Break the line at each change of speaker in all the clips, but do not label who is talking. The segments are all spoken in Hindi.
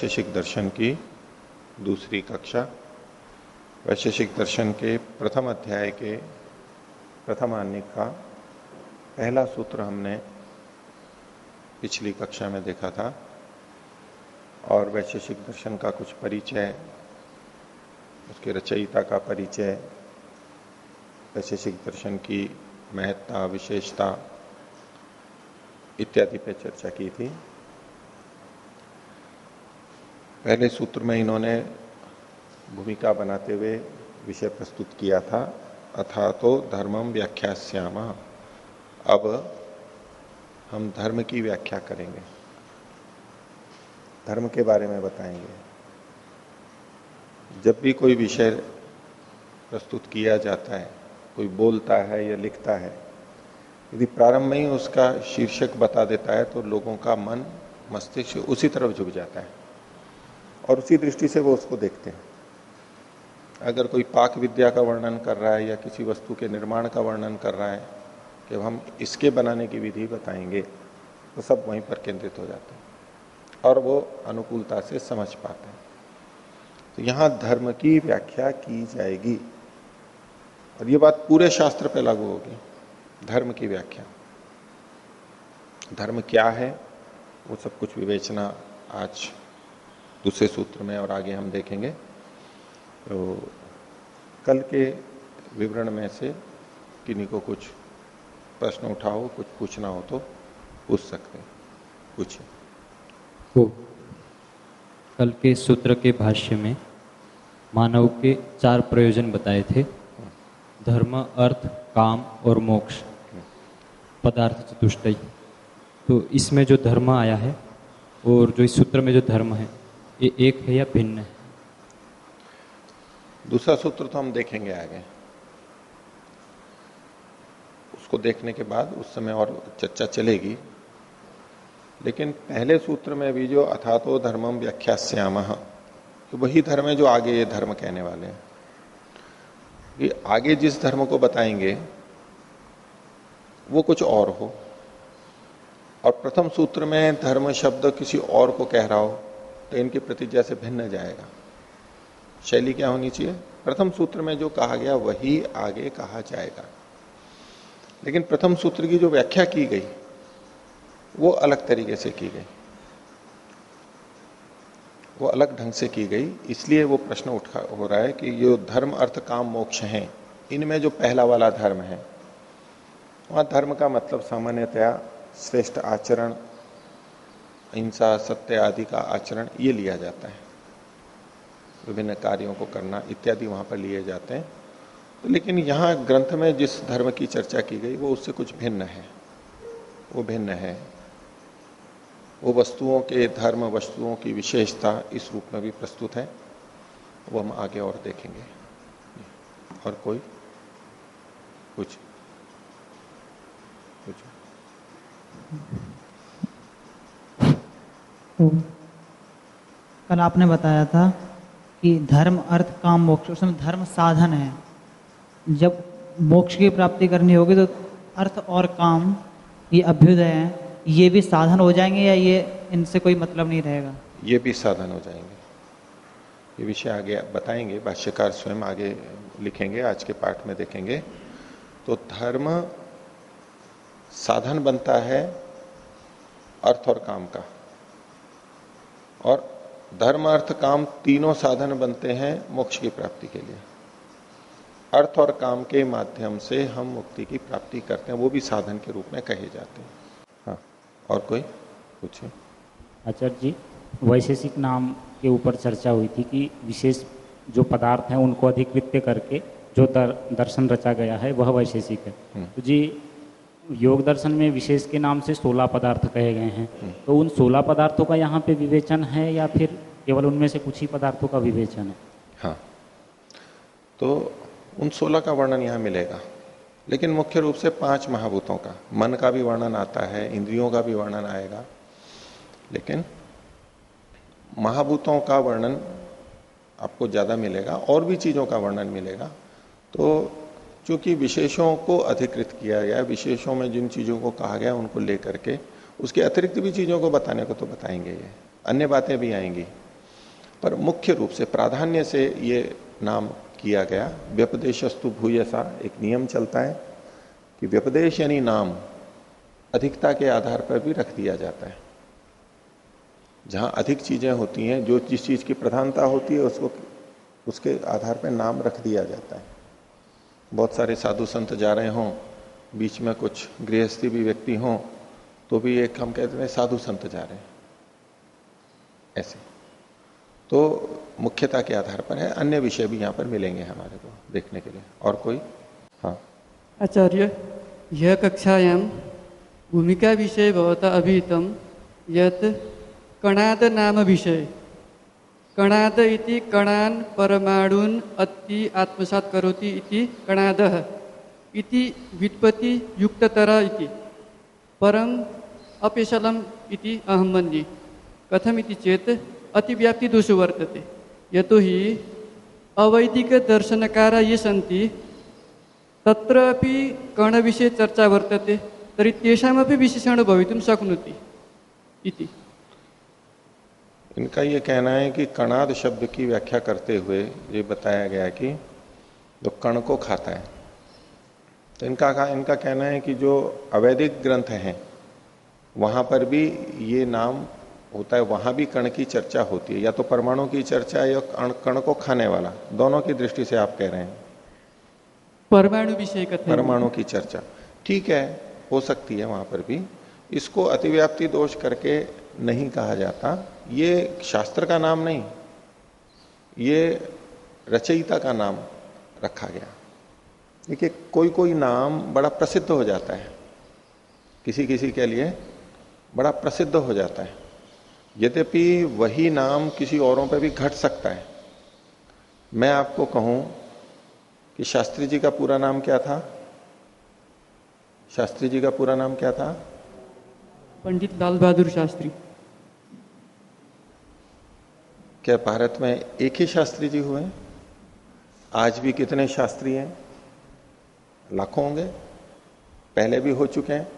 वैशेषिक दर्शन की दूसरी कक्षा। वैशेषिक दर्शन के प्रथम अध्याय के प्रथम आने का पहला सूत्र हमने पिछली कक्षा में देखा था और वैशेषिक दर्शन का कुछ परिचय, उसके रचयिता का परिचय, वैशेषिक दर्शन की महत्ता, विशेषता इत्यादि पे चर्चा की थी। पहले सूत्र में इन्होंने भूमिका बनाते हुए विषय प्रस्तुत किया था अथा तो धर्मम व्याख्या श्यामा अब हम धर्म की व्याख्या करेंगे। धर्म के बारे में बताएँगे। जब भी कोई विषय प्रस्तुत किया जाता है, कोई बोलता है या लिखता है, यदि प्रारंभ में ही उसका शीर्षक बता देता है तो लोगों का मन, मस्तिष्क उसी तरफ़ झुक जाता है। और उसी दृष्टि से वो उसको देखते हैं। अगर कोई पाक विद्या का वर्णन कर रहा है या किसी वस्तु के निर्माण का वर्णन कर रहा है कि हम इसके बनाने की विधि बताएँगे तो सब वहीं पर केंद्रित हो जाते हैं और वो अनुकूलता से समझ पाते हैं। तो यहाँ धर्म की व्याख्या की जाएगी। और ये बात पूरे शास्त्र पे लागू होगी, धर्म की व्याख्या। धर्म क्या है, वो सब कुछ विवेचना आज दूसरे सूत्र में और आगे हम देखेंगे। तो कल के विवरण में से किन्हीं को कुछ प्रश्न उठाओ कुछ पूछना हो तो पूछ सकते हैं।
तो कल के सूत्र के भाष्य में मानव के चार प्रयोजन बताए थे। धर्म, अर्थ, काम और मोक्ष, पदार्थ चतुष्टय। तो इसमें जो धर्म आया है और जो इस सूत्र में जो धर्म है ये एक है या भिन्न है?
दूसरा सूत्र तो हम देखेंगे आगे। उसको देखने के बाद उस समय और चर्चा चलेगी। लेकिन पहले सूत्र में भी जो अथातो धर्मम व्याख्या श्याम तो वही धर्म है जो आगे ये धर्म कहने वाले हैं। कि आगे जिस धर्म को बताएँगे, वो कुछ और हो। और प्रथम सूत्र में धर्म शब्द किसी और को कह रहा हो तो इनकी प्रतिज्ञा से भिन्न जाएगा। शैली क्या होनी चाहिए? प्रथम सूत्र में जो कहा गया, वही आगे कहा जाएगा। लेकिन प्रथम सूत्र की जो व्याख्या की गई, वो अलग तरीके से की गई। वो अलग ढंग से की गई, इसलिए वो प्रश्न उठा, हो रहा है कि जो धर्म, अर्थ, काम, मोक्ष हैं, इनमें जो पहला वाला धर्म है, वहाँ धर्म का मतलब सामान्यतया श्रेष्ठ आचरण अहिंसा, सत्य आदि का आचरण ये लिया जाता है। विभिन्न कार्यों को करना इत्यादि वहाँ पर लिए जाते हैं। तो लेकिन यहाँ ग्रंथ में जिस धर्म की चर्चा की गई, वो उससे कुछ भिन्न है। वो भिन्न है। वो वस्तुओं के, धर्म वस्तुओं की विशेषता इस रूप में भी प्रस्तुत है। वो हम आगे और देखेंगे। और कोई? कुछ? कुछ?
तो कल आपने बताया था कि धर्म अर्थ काम मोक्ष उसमें धर्म साधन है। जब मोक्ष की प्राप्ति करनी होगी तो अर्थ और काम, ये अभ्युदय है। ये भी साधन हो जाएँगे या ये इनसे कोई मतलब नहीं रहेगा?
ये भी साधन हो जाएँगे। ये विषय आगे बताएँगे, भाष्यकार स्वयं आगे लिखेंगे, आज के पाठ में देखेंगे। तो धर्म साधन बनता है अर्थ और काम का। और धर्म अर्थ काम तीनों साधन बनते हैं मोक्ष की प्राप्ति के लिए। अर्थ और काम के माध्यम से हम मुक्ति की प्राप्ति करते हैं वो भी साधन के रूप में कहे जाते हैं। हाँ और कोई पूछिए
आचार्य जी वैशेषिक नाम के ऊपर चर्चा हुई थी कि विशेष जो पदार्थ हैं उनको अधिकृत्य करके जो दर, दर्शन रचा गया है वह वैशेषिक है। तो जी योग दर्शन में विशेष के नाम से सोलह पदार्थ कहे गए हैं। तो उन सोलह पदार्थों का यहाँ पे विवेचन है या फिर केवल उनमें से कुछ ही पदार्थों का विवेचन है?
हाँ। तो उन सोलह का वर्णन यहाँ मिलेगा। लेकिन मुख्य रूप से पाँच महाभूतों का। मन का भी वर्णन आता है, इंद्रियों का भी वर्णन आएगा। लेकिन महाभूतों का वर्णन आपको ज़्यादा मिलेगा और भी चीज़ों का वर्णन मिलेगा। तो चूँकि विशेषों को अधिकृत किया गया विशेषों में जिन चीज़ों को कहा गया उनको लेकर के, उसके अतिरिक्त भी चीज़ों को बताने को तो बताएँगे ये, अन्य बातें भी आएँगी। पर मुख्य रूप से, प्राधान्य से ये नाम किया गया, व्यपदेशस्तु भूयसा, एक नियम चलता है कि व्यपदेश यानी नाम अधिकता के आधार पर भी रख दिया जाता है। जहाँ अधिक चीज़ें होती हैं, जो जिस चीज़ की प्रधानता होती है, उसको, उसके आधार पर नाम रख दिया जाता है। बहुत सारे साधु संत जा रहे हों, बीच में कुछ गृहस्थी भी व्यक्ति हों तो भी एक हम कहते हैं साधु संत जा रहे हैं। ऐसे। तो मुख्यता के आधार पर है, अन्य विषय भी यहाँ पर मिलेंगे हमारे को देखने के लिए। और कोई? हाँ।
आचार्य, यह कक्षायां भूमिका विषय भवता अभिहितम यत कणाद नाम विषय। कणाद इति कणान परमाणुन अति आत्मसात करोति इति कणादः इति व्युत्पत्ति युक्ततर इति। परम अपेशलम इति अहम मन्ये। कथम इति चेत अतिव्याप्ति दोषो वर्तते। यतोहि अवैदिक दर्शनकारा ये सन्ति, तत्रापि कणविषये चर्चा वर्तते, तर्हि तेषामपि विशेषण भवितुं शक्नोति इति।
इनका ये कहना है कि कणाद शब्द की व्याख्या करते हुए ये बताया गया कि जो कण को खाता है तो इनका कहा इनका कहना है कि जो अवैधिक ग्रंथ हैं वहाँ पर भी ये नाम होता है वहाँ भी कण की चर्चा होती है या तो परमाणु की चर्चा या कण को खाने वाला दोनों की दृष्टि से आप कह रहे हैं।
परमाणु विषय
परमाणु की चर्चा ठीक है हो सकती है वहाँ पर भी। इसको अतिव्याप्ति दोष करके नहीं कहा जाता। ये शास्त्र का नाम नहीं, ये रचयिता का नाम रखा गया। देखिए, कोई कोई नाम बड़ा प्रसिद्ध हो जाता है। किसी किसी के लिए बड़ा प्रसिद्ध हो जाता है। यद्यपि वही नाम किसी औरों पर भी घट सकता है। मैं आपको कहूँ कि शास्त्री जी का पूरा नाम क्या था? शास्त्री जी का पूरा नाम क्या था?
पंडित लाल बहादुर शास्त्री।
क्या भारत में एक ही शास्त्री जी हुए आज भी कितने शास्त्री हैं? लाखों होंगे। पहले भी हो चुके हैं।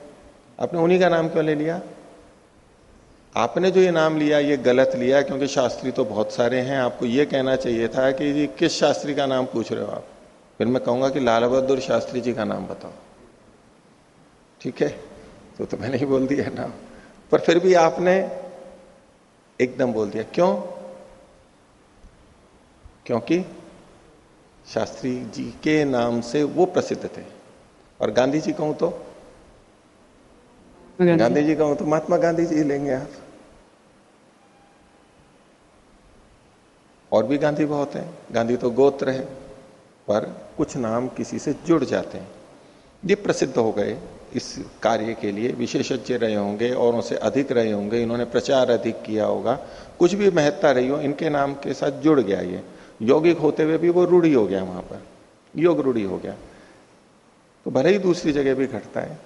आपने उन्हीं का नाम क्यों ले लिया? आपने जो ये नाम लिया ये गलत लिया क्योंकि शास्त्री तो बहुत सारे हैं। आपको ये कहना चाहिए था कि जी किस शास्त्री का नाम पूछ रहे हो आप? फिर मैं कहूँगा कि लाल बहादुर शास्त्री जी का नाम बताओ। ठीक है? तो, तो मैंने ही बोल दिया नाम। पर फिर भी आपने एकदम बोल दिया। क्यों? क्योंकि शास्त्री जी के नाम से वो प्रसिद्ध थे। और गांधी जी कहूँ तो? गांधी जी। कहूँ तो महात्मा गांधी जी लेंगे आप। और भी गांधी बहुत हैं। गांधी तो गोत्र है पर कुछ नाम किसी से जुड़ जाते हैं। ये प्रसिद्ध हो गए इस कार्य के लिए। विशेषज्ञ रहे होंगे और उनसे अधिक रहे होंगे। इन्होंने प्रचार अधिक किया होगा। कुछ भी महत्ता रही हो इनके नाम के साथ जुड़ गया ये। यौगिक होते हुए भी वो रूढ़ी हो गया वहाँ पर योग रूढ़ी हो गया। तो भले ही दूसरी जगह भी घटता है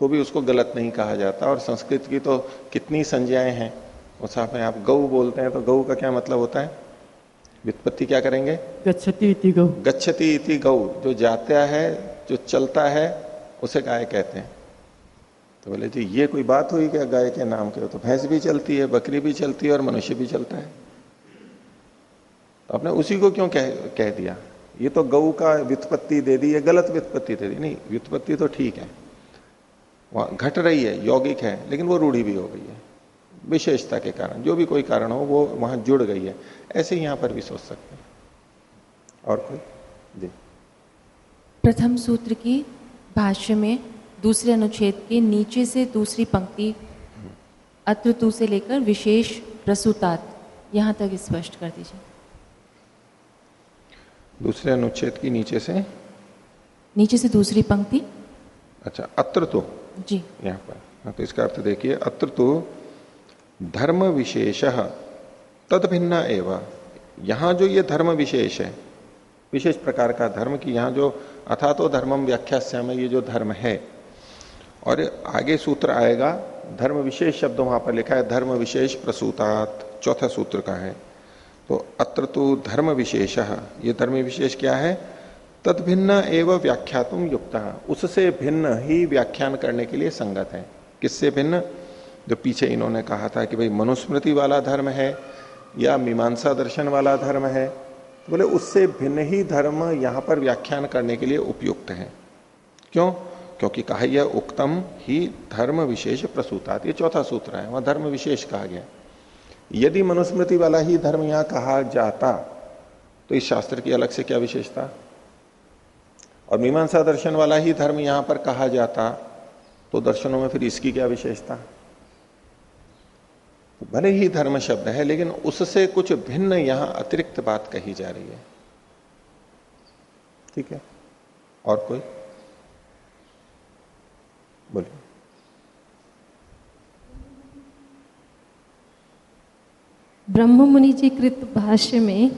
तो भी उसको गलत नहीं कहा जाता। और संस्कृत की तो कितनी संज्ञाएँ हैं उस में आप गऊ बोलते हैं तो गऊ का क्या मतलब होता है? व्युत्पत्ति क्या करेंगे?
गच्छति इति गौ
गच्छति इति गऊ जो जाता है जो चलता है उसे गाय कहते हैं। तो बोले जी ये कोई बात हुई क्या? गाय के नाम के तो भैंस भी चलती है बकरी भी चलती है और मनुष्य भी चलता है। तो आपने उसी को क्यों कह कह दिया? ये तो गऊ का व्युत्पत्ति दे दी, ये गलत व्युत्पत्ति दे दी। नहीं, व्युत्पत्ति तो ठीक है। वहाँ घट रही है, यौगिक है, लेकिन वो रूढ़ी भी हो गई है। विशेषता के कारण, जो भी कोई कारण हो, वो वहाँ जुड़ गई है। ऐसे यहाँ पर भी सोच सकते हैं। और कोई? जी।
प्रथम सूत्र की भाष्य में दूसरे अनुच्छेद के नीचे से दूसरी पंक्ति अत्र से लेकर विशेष प्रसूतात। यहाँ तक स्पष्ट कर दीजिए।
दूसरे अनुच्छेद की नीचे से?
नीचे से दूसरी पंक्ति।
अच्छा अत्र तो
जी।
यहाँ पर। हाँ, तो इसका अर्थ देखिए अत्र तो धर्म विशेष तद भिन्न एवं। यहाँ जो ये धर्म विशेष है विशेष प्रकार का धर्म की यहाँ जो अथा तो धर्मम व्याख्या में ये जो धर्म है। और आगे सूत्र आएगा धर्म विशेष शब्द वहाँ पर लिखा है धर्म विशेष प्रसूतात चौथा सूत्र का है। तो अत्र तो धर्म विशेष ये धर्म विशेष क्या है? तद भिन्न एवं व्याख्यातुम युक्त। उससे भिन्न ही व्याख्यान करने के लिए संगत है। किससे भिन्न? जो पीछे इन्होंने कहा था कि भाई मनुस्मृति वाला धर्म है या मीमांसा दर्शन वाला धर्म है तो बोले उससे भिन्न ही धर्म यहाँ पर व्याख्यान करने के लिए उपयुक्त है। क्यों? क्योंकि कहा यह उक्तम ही धर्म विशेष प्रसूतात। ये चौथा सूत्र है, वहाँ धर्म विशेष कहा गया यदि मनुस्मृति वाला ही धर्म यहाँ कहा जाता तो इस शास्त्र की अलग से क्या विशेषता? और मीमांसा दर्शन वाला ही धर्म यहाँ पर कहा जाता तो दर्शनों में फिर इसकी क्या विशेषता? भले ही धर्म शब्द है, लेकिन उससे कुछ भिन्न यहाँ अतिरिक्त बात कही जा रही है। ठीक है? और कोई? बोलिए।
ब्रह्म मुनि जी कृत भाष्य में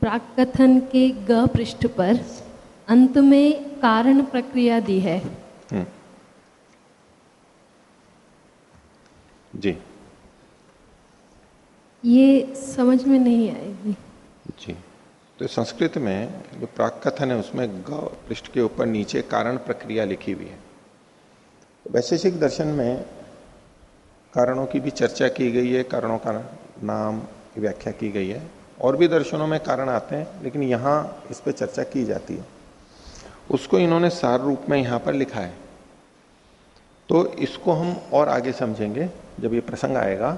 प्राक कथन के ग पृष्ठ पर अंत में कारण प्रक्रिया दी है। हम्म।
जी।
ये समझ में नहीं आएगी।
जी। तो संस्कृत में जो प्राक कथन है उसमें ग पृष्ठ के ऊपर नीचे कारण प्रक्रिया लिखी हुई है। तो वैशेषिक दर्शन में कारणों की भी चर्चा की गई है। कारणों का नाम की व्याख्या की गई है। और भी दर्शनों में कारण आते हैं, लेकिन यहाँ इस पर चर्चा की जाती है। उसको इन्होंने सार रूप में यहाँ पर लिखा है। तो इसको हम और आगे समझेंगे। जब ये प्रसंग आएगा,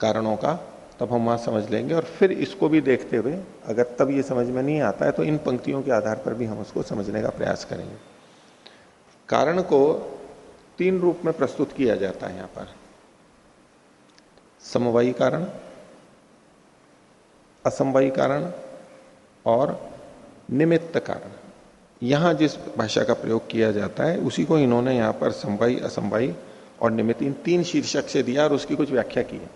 कारणों का, तब हम वहाँ समझ लेंगे। और फिर इसको भी देखते हुए, अगर तब ये समझ में नहीं आता है तो इन पंक्तियों के आधार पर भी हम उसको समझने का प्रयास करेंगे। कारण को तीन रूप में प्रस्तुत किया जाता है यहाँ पर। समवायी कारण असमवायी कारण और निमित्त कारण। यहाँ जिस भाषा का प्रयोग किया जाता है, उसी को इन्होंने यहाँ पर संवाई असंवाई और निमित्त इन तीन शीर्षक से दिया और उसकी कुछ व्याख्या की है।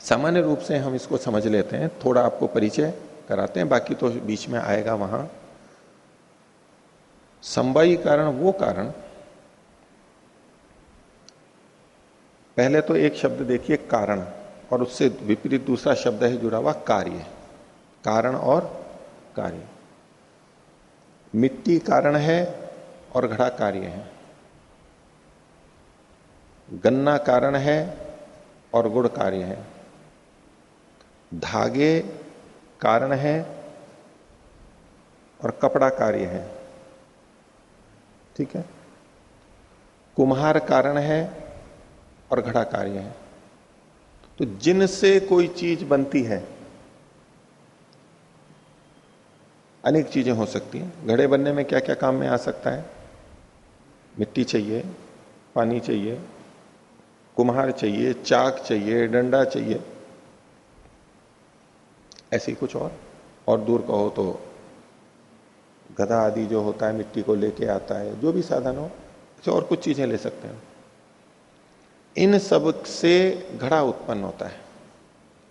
सामान्य रूप से हम इसको समझ लेते हैं, थोड़ा आपको परिचय कराते हैं, बाकी तो बीच में आएगा वहाँ। संवाई कारण, वो कारण, पहले तो एक शब्द देखिए, कारण। और उससे विपरीत दूसरा शब्द है जुड़ा हुआ कार्य, कारण और कार्य। मिट्टी कारण है और घड़ा कार्य है। गन्ना कारण है और गुड़ कार्य है। धागे कारण है और कपड़ा कार्य है। ठीक है? कुम्हार कारण है और घड़ा कार्य है। तो जिनसे कोई चीज़ बनती है, अनेक चीज़ें हो सकती हैं। घड़े बनने में क्या क्या काम में आ सकता है? मिट्टी चाहिए, पानी चाहिए, कुम्हार चाहिए, चाक चाहिए, डंडा चाहिए। ऐसी कुछ और और दूर कहो तो गधा आदि जो होता है, मिट्टी को लेके आता है, जो भी साधन हो और कुछ चीज़ें ले सकते हैं। इन सबसे घड़ा उत्पन्न होता है,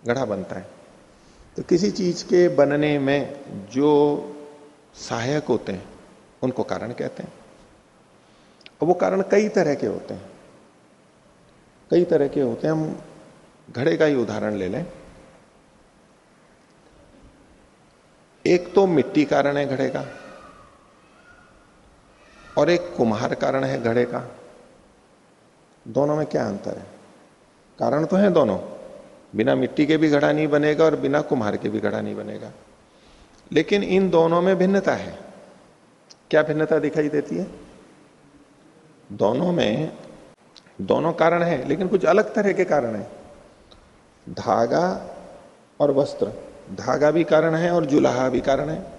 घड़ा बनता है। तो किसी चीज़ के बनने में जो सहायक होते हैं, उनको कारण कहते हैं। और वो कारण कई तरह के होते हैं। कई तरह के होते हैं, हम घड़े का ही उदाहरण ले लें। एक तो मिट्टी कारण है घड़े का, और एक कुम्हार कारण है घड़े का। दोनों में क्या अंतर है? कारण तो है दोनों। बिना मिट्टी के भी घड़ा नहीं बनेगा और बिना कुम्हार के भी घड़ा नहीं बनेगा। लेकिन इन दोनों में भिन्नता है। क्या भिन्नता दिखाई देती है? दोनों में दोनों कारण है, लेकिन कुछ अलग तरह के कारण है। धागा और वस्त्र। धागा भी कारण है और जुलाहा भी कारण है।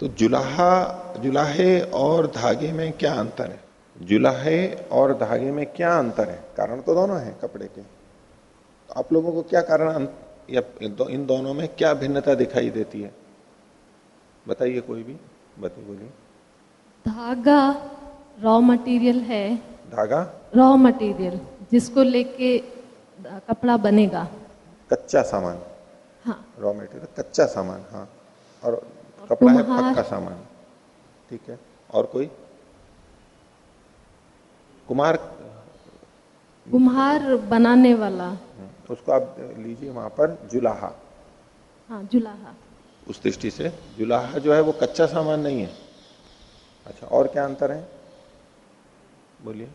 तो जुलाहा, जुलाहे और धागे में क्या अंतर है? जुलाहे और धागे में क्या अंतर है? कारण तो दोनों है कपड़े के। तो आप लोगों को क्या कारण या इन दोनों में क्या भिन्नता दिखाई देती है? बताइए कोई भी। बताइए बोलिए।
धागा रॉ मटेरियल है।
धागा?
रॉ मटेरियल जिसको लेके कपड़ा बनेगा।
कच्चा सामान।
हाँ।
रॉ मटेरियल कच्चा सामान हाँ। और कपड़ा है पक्का सामान। ठीक है। और कोई? कुमार
कुम्हार बनाने वाला।
उसको आप लीजिए वहाँ पर जुलाहा।
हाँ जुलाहा।
उस दृष्टि से। जुलाहा जो है वो कच्चा सामान नहीं है। अच्छा और क्या अंतर है? बोलिए।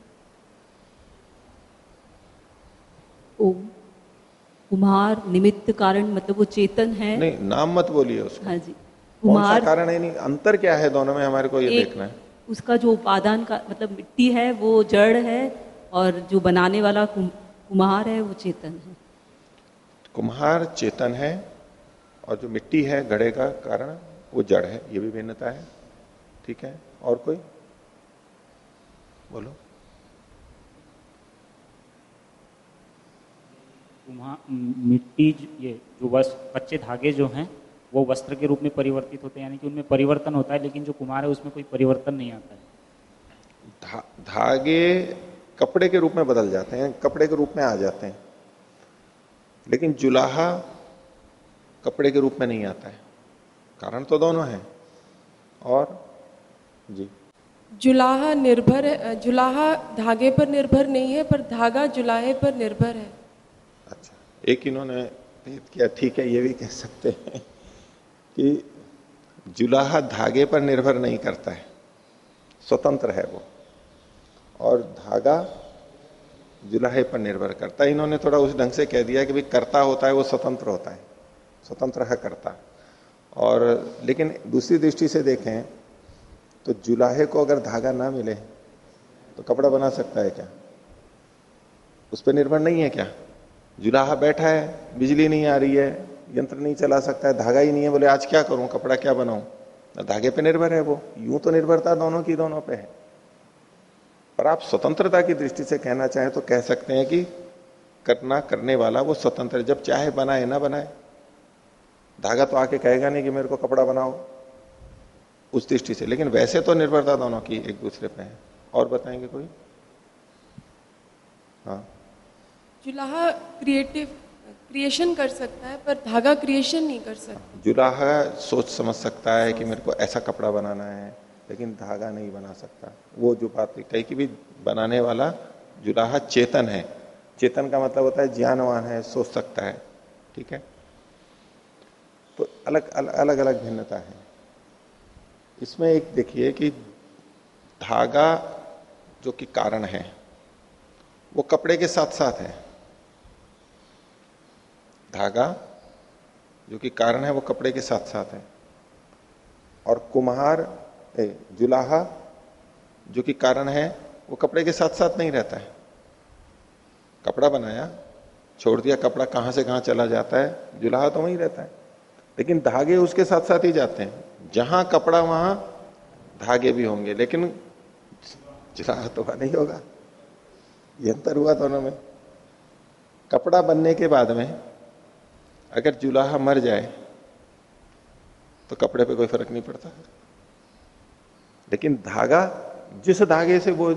कुमार निमित्त कारण मतलब वो चेतन है?
नहीं नाम मत बोलिए उसको।
हाँ जी।
कुमार कारण है? नहीं अंतर क्या है दोनों में? हमारे को ये देखना है।
उसका जो उपादान का मतलब मिट्टी है वो जड़ है और जो बनाने वाला कुम, कुम्हार है वो चेतन है।
कुम्हार चेतन है और जो मिट्टी है घड़े का कारण वो जड़ है ये भी भिन्नता है। ठीक है? और कोई? बोलो।
मिट्टी ये जो बस कच्चे धागे जो हैं वो वस्त्र के रूप में परिवर्तित होते हैं यानी कि उनमें परिवर्तन होता है लेकिन जो कुमार है उसमें कोई परिवर्तन नहीं आता है।
धा, धागे कपड़े के रूप में बदल जाते हैं कपड़े के रूप में आ जाते हैं लेकिन जुलाहा कपड़े के रूप में नहीं आता है। कारण तो दोनों है। और जी।
जुलाहा निर्भर है जुलाहा धागे पर निर्भर नहीं है पर धागा जुलाहे पर निर्भर है।
अच्छा एक इन्होंने किया ठीक है ये भी कह सकते हैं। कि जुलाहा धागे पर निर्भर नहीं करता है। स्वतंत्र है वो। और धागा जुलाहे पर निर्भर करता है। इन्होंने थोड़ा उस ढंग से कह दिया कि भाई कर्ता होता है, वो स्वतंत्र होता है। स्वतंत्र है करता। और लेकिन दूसरी दृष्टि से देखें तो जुलाहे को अगर धागा ना मिले तो कपड़ा बना सकता है क्या? उस पर निर्भर नहीं है क्या? जुलाहा बैठा है, बिजली नहीं आ रही है यंत्र नहीं चला सकता है, धागा ही नहीं है। बोले, आज क्या करूँ? कपड़ा क्या बनाऊँ? धागे पे निर्भर है वो। यूँ तो निर्भरता दोनों की दोनों पे है। पर आप स्वतंत्रता की दृष्टि से कहना चाहें तो कह सकते हैं कि करना करने वाला वो स्वतंत्र जब चाहे बनाए, ना बनाए। धागा तो आके कहेगा नहीं कि मेरे को कपड़ा बनाओ उस दृष्टि से। लेकिन वैसे तो निर्भरता दोनों की एक दूसरे पे है। और बताएँगे कोई? हाँ।
जुलाहा क्रिएटिव क्रिएशन कर सकता है, पर धागा क्रिएशन नहीं कर सकता।
जुलाहा सोच समझ सकता है कि मेरे को ऐसा कपड़ा बनाना है, लेकिन धागा नहीं बना सकता। वो जो बात कही कि भी बनाने वाला जुलाहा चेतन है। चेतन का मतलब होता है ज्ञानवान है, सोच सकता है, ठीक है? तो अलग अलग अलग भिन्नता है। इसमें एक देखिए कि धागा जो कि कारण है, वो कपड़े के साथ साथ है। धागा, जो कि कारण है वो कपड़े के साथ साथ है। और कुम्हार जुलाहा, जो कि कारण है, वो कपड़े के साथ साथ नहीं रहता है। कपड़ा बनाया, छोड़ दिया, कपड़ा कहाँ से कहाँ चला जाता है, जुलाहा तो वहीं रहता है। लेकिन धागे उसके साथ साथ ही जाते हैं। जहाँ कपड़ा, वहाँ धागे भी होंगे, लेकिन जुलाहा तो नहीं होगा। ये अंतर हुआ दोनों में। कपड़ा बनने के बाद में अगर जुलाहा मर जाए तो कपड़े पे कोई फ़र्क नहीं पड़ता। लेकिन धागा, जिस धागे से वो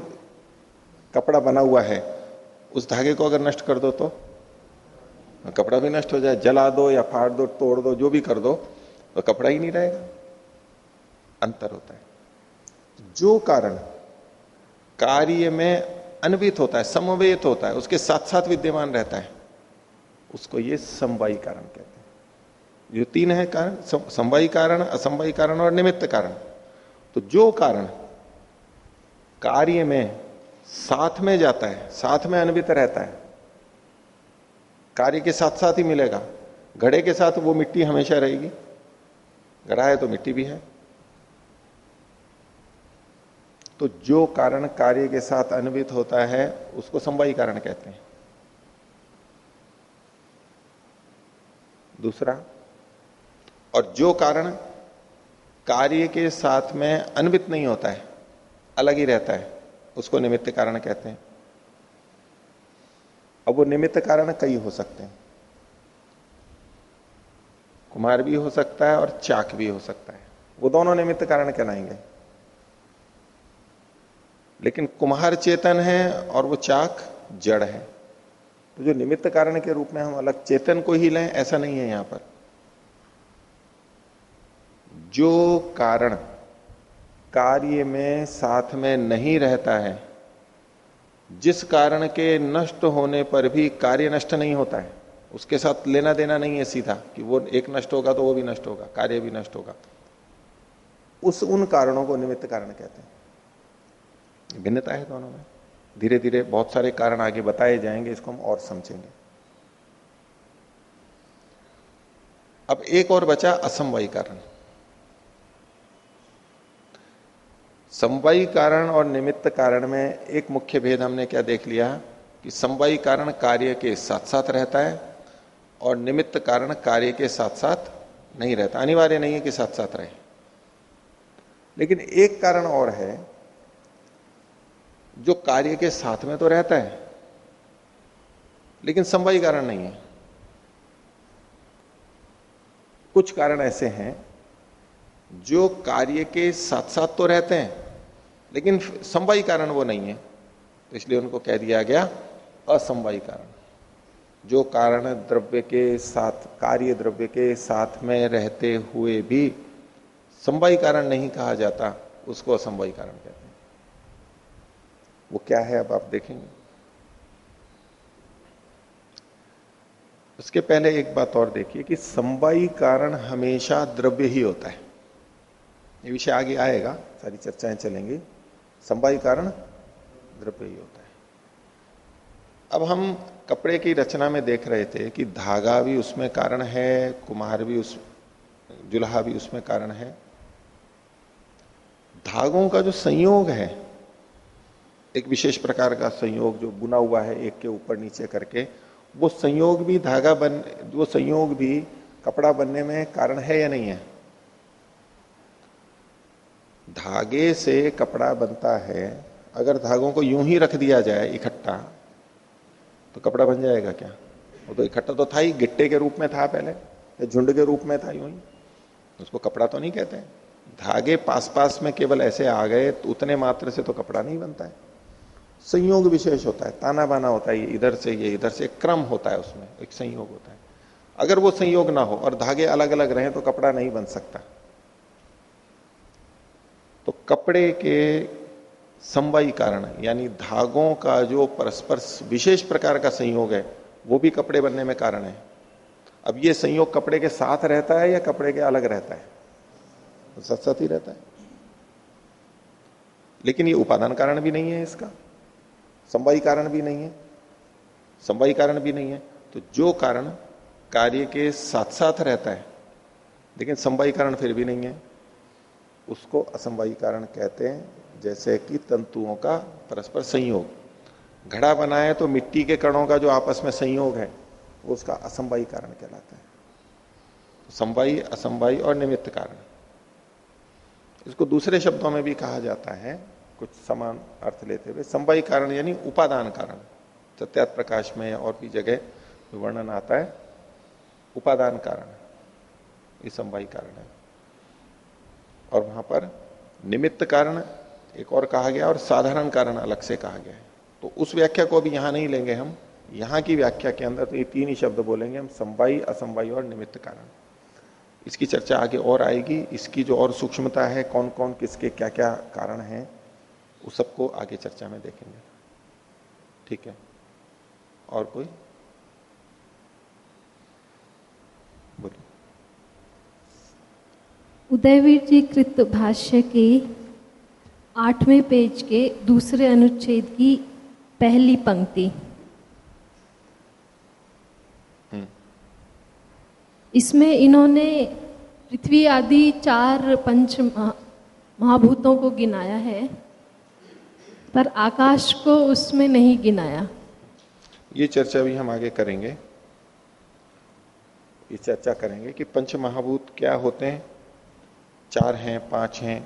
कपड़ा बना हुआ है, उस धागे को अगर नष्ट कर दो तो? कपड़ा भी नष्ट हो जाए, जला दो या फाड़ दो, तोड़ दो, जो भी कर दो तो कपड़ा ही नहीं रहेगा। अंतर होता है। जो कारण कार्य में अन्वित होता है, समवेत होता है, उसके साथ साथ विद्यमान रहता है। उसको ये समवायी कारण कहते हैं। जो तीन है कारण समवायी कारण, असमवायी कारण और निमित्त कारण। तो जो कारण कार्य में, साथ में जाता है, साथ में अन्वित रहता है, कार्य के साथ साथ ही मिलेगा। घड़े के साथ वो मिट्टी हमेशा रहेगी। घड़ा है तो मिट्टी भी है। तो जो कारण कार्य के साथ अन्वित होता है, उसको संवाई कारण कहते हैं। दूसरा, और जो कारण कार्य के साथ में अन्वित नहीं होता है, अलग ही रहता है, उसको निमित्त कारण कहते हैं। अब वो निमित्त कारण कई हो सकते हैं। कुमार भी हो सकता है और चाक भी हो सकता है। वो दोनों निमित्त कारण कहलाएँगे। लेकिन कुम्हार चेतन है और वो चाक जड़ है। तो जो निमित्त कारण के रूप में हम अलग चेतन को ही लें, ऐसा नहीं है यहाँ पर। जो कारण कार्य में, साथ में नहीं रहता है, जिस कारण के नष्ट होने पर भी कार्य नष्ट नहीं होता है, उसके साथ लेना देना नहीं है सीधा कि वो एक नष्ट होगा तो वो भी नष्ट होगा, कार्य भी नष्ट होगा। उस उन कारणों को निमित्त कारण कहते हैं। भिन्नता है दोनों में। धीरे धीरे बहुत सारे कारण आगे बताए जाएँगे, इसको हम और समझेंगे। अब एक और बचा असमवायी कारण। समवायी कारण और निमित्त कारण में एक मुख्य भेद हमने क्या देख लिया कि समवायी कारण कार्य के साथ साथ रहता है और निमित्त कारण कार्य के साथ साथ नहीं रहता। अनिवार्य नहीं है कि साथ साथ रहे। लेकिन एक कारण और है जो कार्य के साथ में तो रहता है, लेकिन समवायी कारण नहीं है। कुछ कारण ऐसे हैं जो कार्य के साथ साथ तो रहते हैं, लेकिन समवायी कारण वो नहीं है। तो इसलिए उनको कह दिया गया असमवायी कारण। जो कारण द्रव्य के साथ, कार्य द्रव्य के साथ में रहते हुए भी समवायी कारण नहीं कहा जाता, उसको असमवायी कारण कहते वो क्या है अब आप देखेंगे। उसके पहले एक बात और देखिए कि समवायी कारण हमेशा द्रव्य ही होता है। ये विषय आगे आएगा, सारी चर्चाएँ चलेंगी। समवायी कारण द्रव्य ही होता है। अब हम कपड़े की रचना में देख रहे थे कि धागा भी उसमें कारण है, कुम्हार भी उस जुल्हा भी उसमें कारण है। धागों का जो संयोग है एक विशेष प्रकार का संयोग जो बुना हुआ है एक के ऊपर नीचे करके, वो संयोग भी धागा बन, वो संयोग भी कपड़ा बनने में कारण है या नहीं है? धागे से कपड़ा बनता है, अगर धागों को यूँ ही रख दिया जाए इकट्ठा तो कपड़ा बन जाएगा क्या? वो तो इकट्ठा तो था ही, गिट्टे के रूप में था पहले, या झुंड के रूप में था यूँ ही। उसको कपड़ा तो नहीं कहते। धागे पास पास में केवल ऐसे आ गए तो उतने मात्र से तो कपड़ा नहीं बनता है। संयोग विशेष होता है, ताना बाना होता है, ये इधर से, ये इधर से क्रम होता है उसमें, एक संयोग होता है। अगर वो संयोग ना हो और धागे अलग अलग रहे तो कपड़ा नहीं बन सकता। तो कपड़े के समवायी कारण, यानी धागों का जो परस्पर विशेष प्रकार का संयोग है, वो भी कपड़े बनने में कारण है। अब ये संयोग कपड़े के साथ रहता है या कपड़े के अलग रहता है? तो सच सत ही रहता है। लेकिन ये उपादान कारण भी नहीं है इसका। संवाई कारण भी नहीं है संवाई कारण भी नहीं है तो जो कारण कार्य के साथ साथ रहता है, लेकिन संवाई कारण फिर भी नहीं है, उसको असंवाई कारण कहते हैं, जैसे कि तंतुओं का परस्पर संयोग। घड़ा बनाए तो मिट्टी के कणों का जो आपस में संयोग है, वो उसका असंवाई कारण कहलाता है। तो असंवाई और निमित्त कारण। इसको दूसरे शब्दों में भी कहा जाता है कुछ समान अर्थ लेते हुए संवाई कारण यानी उपादान कारण सत्यात प्रकाश में और भी जगह वर्णन आता है। उपादान कारण ये संवाई कारण है। और वहाँ पर निमित्त कारण एक और कहा गया और साधारण कारण अलग से कहा गया है। तो उस व्याख्या को अभी यहाँ नहीं लेंगे हम। यहाँ की व्याख्या के अंदर तो ये तीन ही शब्द बोलेंगे हम संवाई असंवाई और निमित्त कारण। इसकी चर्चा आगे और आएगी। इसकी जो और सूक्ष्मता है कौन कौन किसके क्या क्या कारण है उस सबको आगे चर्चा में देखेंगे। ठीक है? और कोई? बोलिए।
उदयवीर जी कृत भाष्य के आठवें पेज के दूसरे अनुच्छेद की पहली पंक्ति। इसमें इन्होंने पृथ्वी आदि चार पंच महाभूतों को गिनाया है। पर आकाश को उसमें नहीं गिनाया।
ये चर्चा भी हम आगे करेंगे। ये चर्चा करेंगे कि पंच महाभूत क्या होते हैं? चार हैं पाँच हैं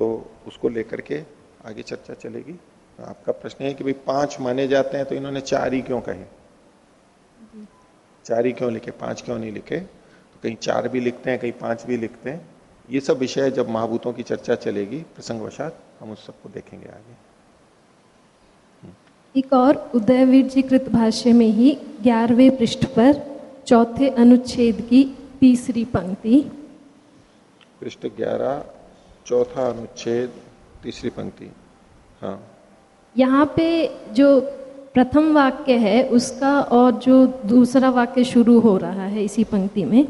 तो उसको लेकर के आगे चर्चा चलेगी। तो आपका प्रश्न है कि भाई पाँच माने जाते हैं तो इन्होंने चार ही क्यों कहे? चार ही क्यों लिखे? पाँच क्यों नहीं लिखे? तो कहीं चार भी लिखते हैं कहीं पाँच भी लिखते हैं। ये सब विषय जब महाभूतों की चर्चा चलेगी प्रसंगवशात हम उस सबको देखेंगे आगे।
एक और उदयवीर जी कृत भाष्य में ही ग्यारहवें पृष्ठ पर चौथे अनुच्छेद की तीसरी पंक्ति।
पृष्ठ ग्यारह चौथा अनुच्छेद तीसरी पंक्ति। हाँ।
यहाँ पे जो प्रथम वाक्य है उसका और जो दूसरा वाक्य शुरू हो रहा है इसी पंक्ति में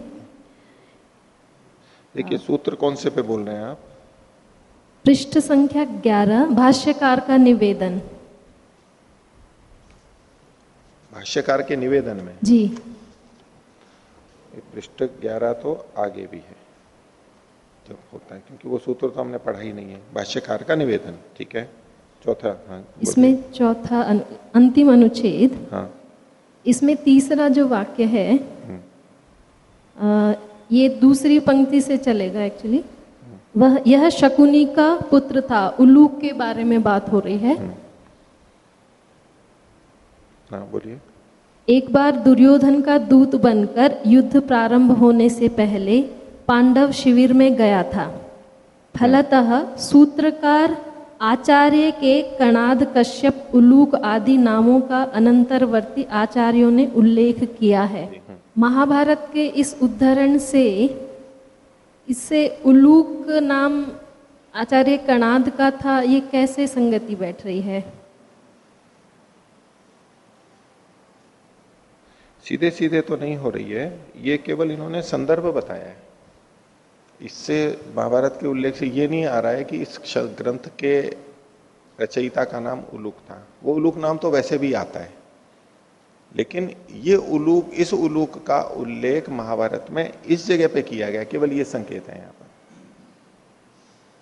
देखिए सूत्र कौन से पे बोल रहे हैं आप?
पृष्ठ संख्या 11 भाष्यकार का निवेदन।
भाष्यकार के निवेदन में?
जी।
पृष्ठ 11 तो आगे भी है जो होता है क्योंकि वो सूत्र तो हमने पढ़ा ही नहीं है। भाष्यकार का निवेदन ठीक है? चौथा हाँ
इसमें चौथा अनु, अंतिम अनुच्छेद।
हाँ।
इसमें तीसरा जो वाक्य है आ, ये दूसरी पंक्ति से चलेगा एक्चुअली वह यह शकुनी का पुत्र था। उल्लूक के बारे में बात हो रही है।
हाँ बोलिए।
एक बार दुर्योधन का दूत बनकर युद्ध प्रारंभ होने से पहले पांडव शिविर में गया था। फलतः सूत्रकार आचार्य के कणाद कश्यप उलूक आदि नामों का अनंतरवर्ती आचार्यों ने उल्लेख किया है। महाभारत के इस उद्धरण से इससे उलूक नाम आचार्य कणाद का था, ये कैसे संगति बैठ रही है?
सीधे सीधे तो नहीं हो रही है, ये केवल इन्होंने संदर्भ बताया है। इससे महाभारत के उल्लेख से ये नहीं आ रहा है कि इस ग्रंथ के रचयिता का नाम उलूक था। वो उलूक नाम तो वैसे भी आता है। लेकिन ये उलूक इस उलूक का उल्लेख महाभारत में इस जगह पे किया गया, केवल ये संकेत है यहाँ पर।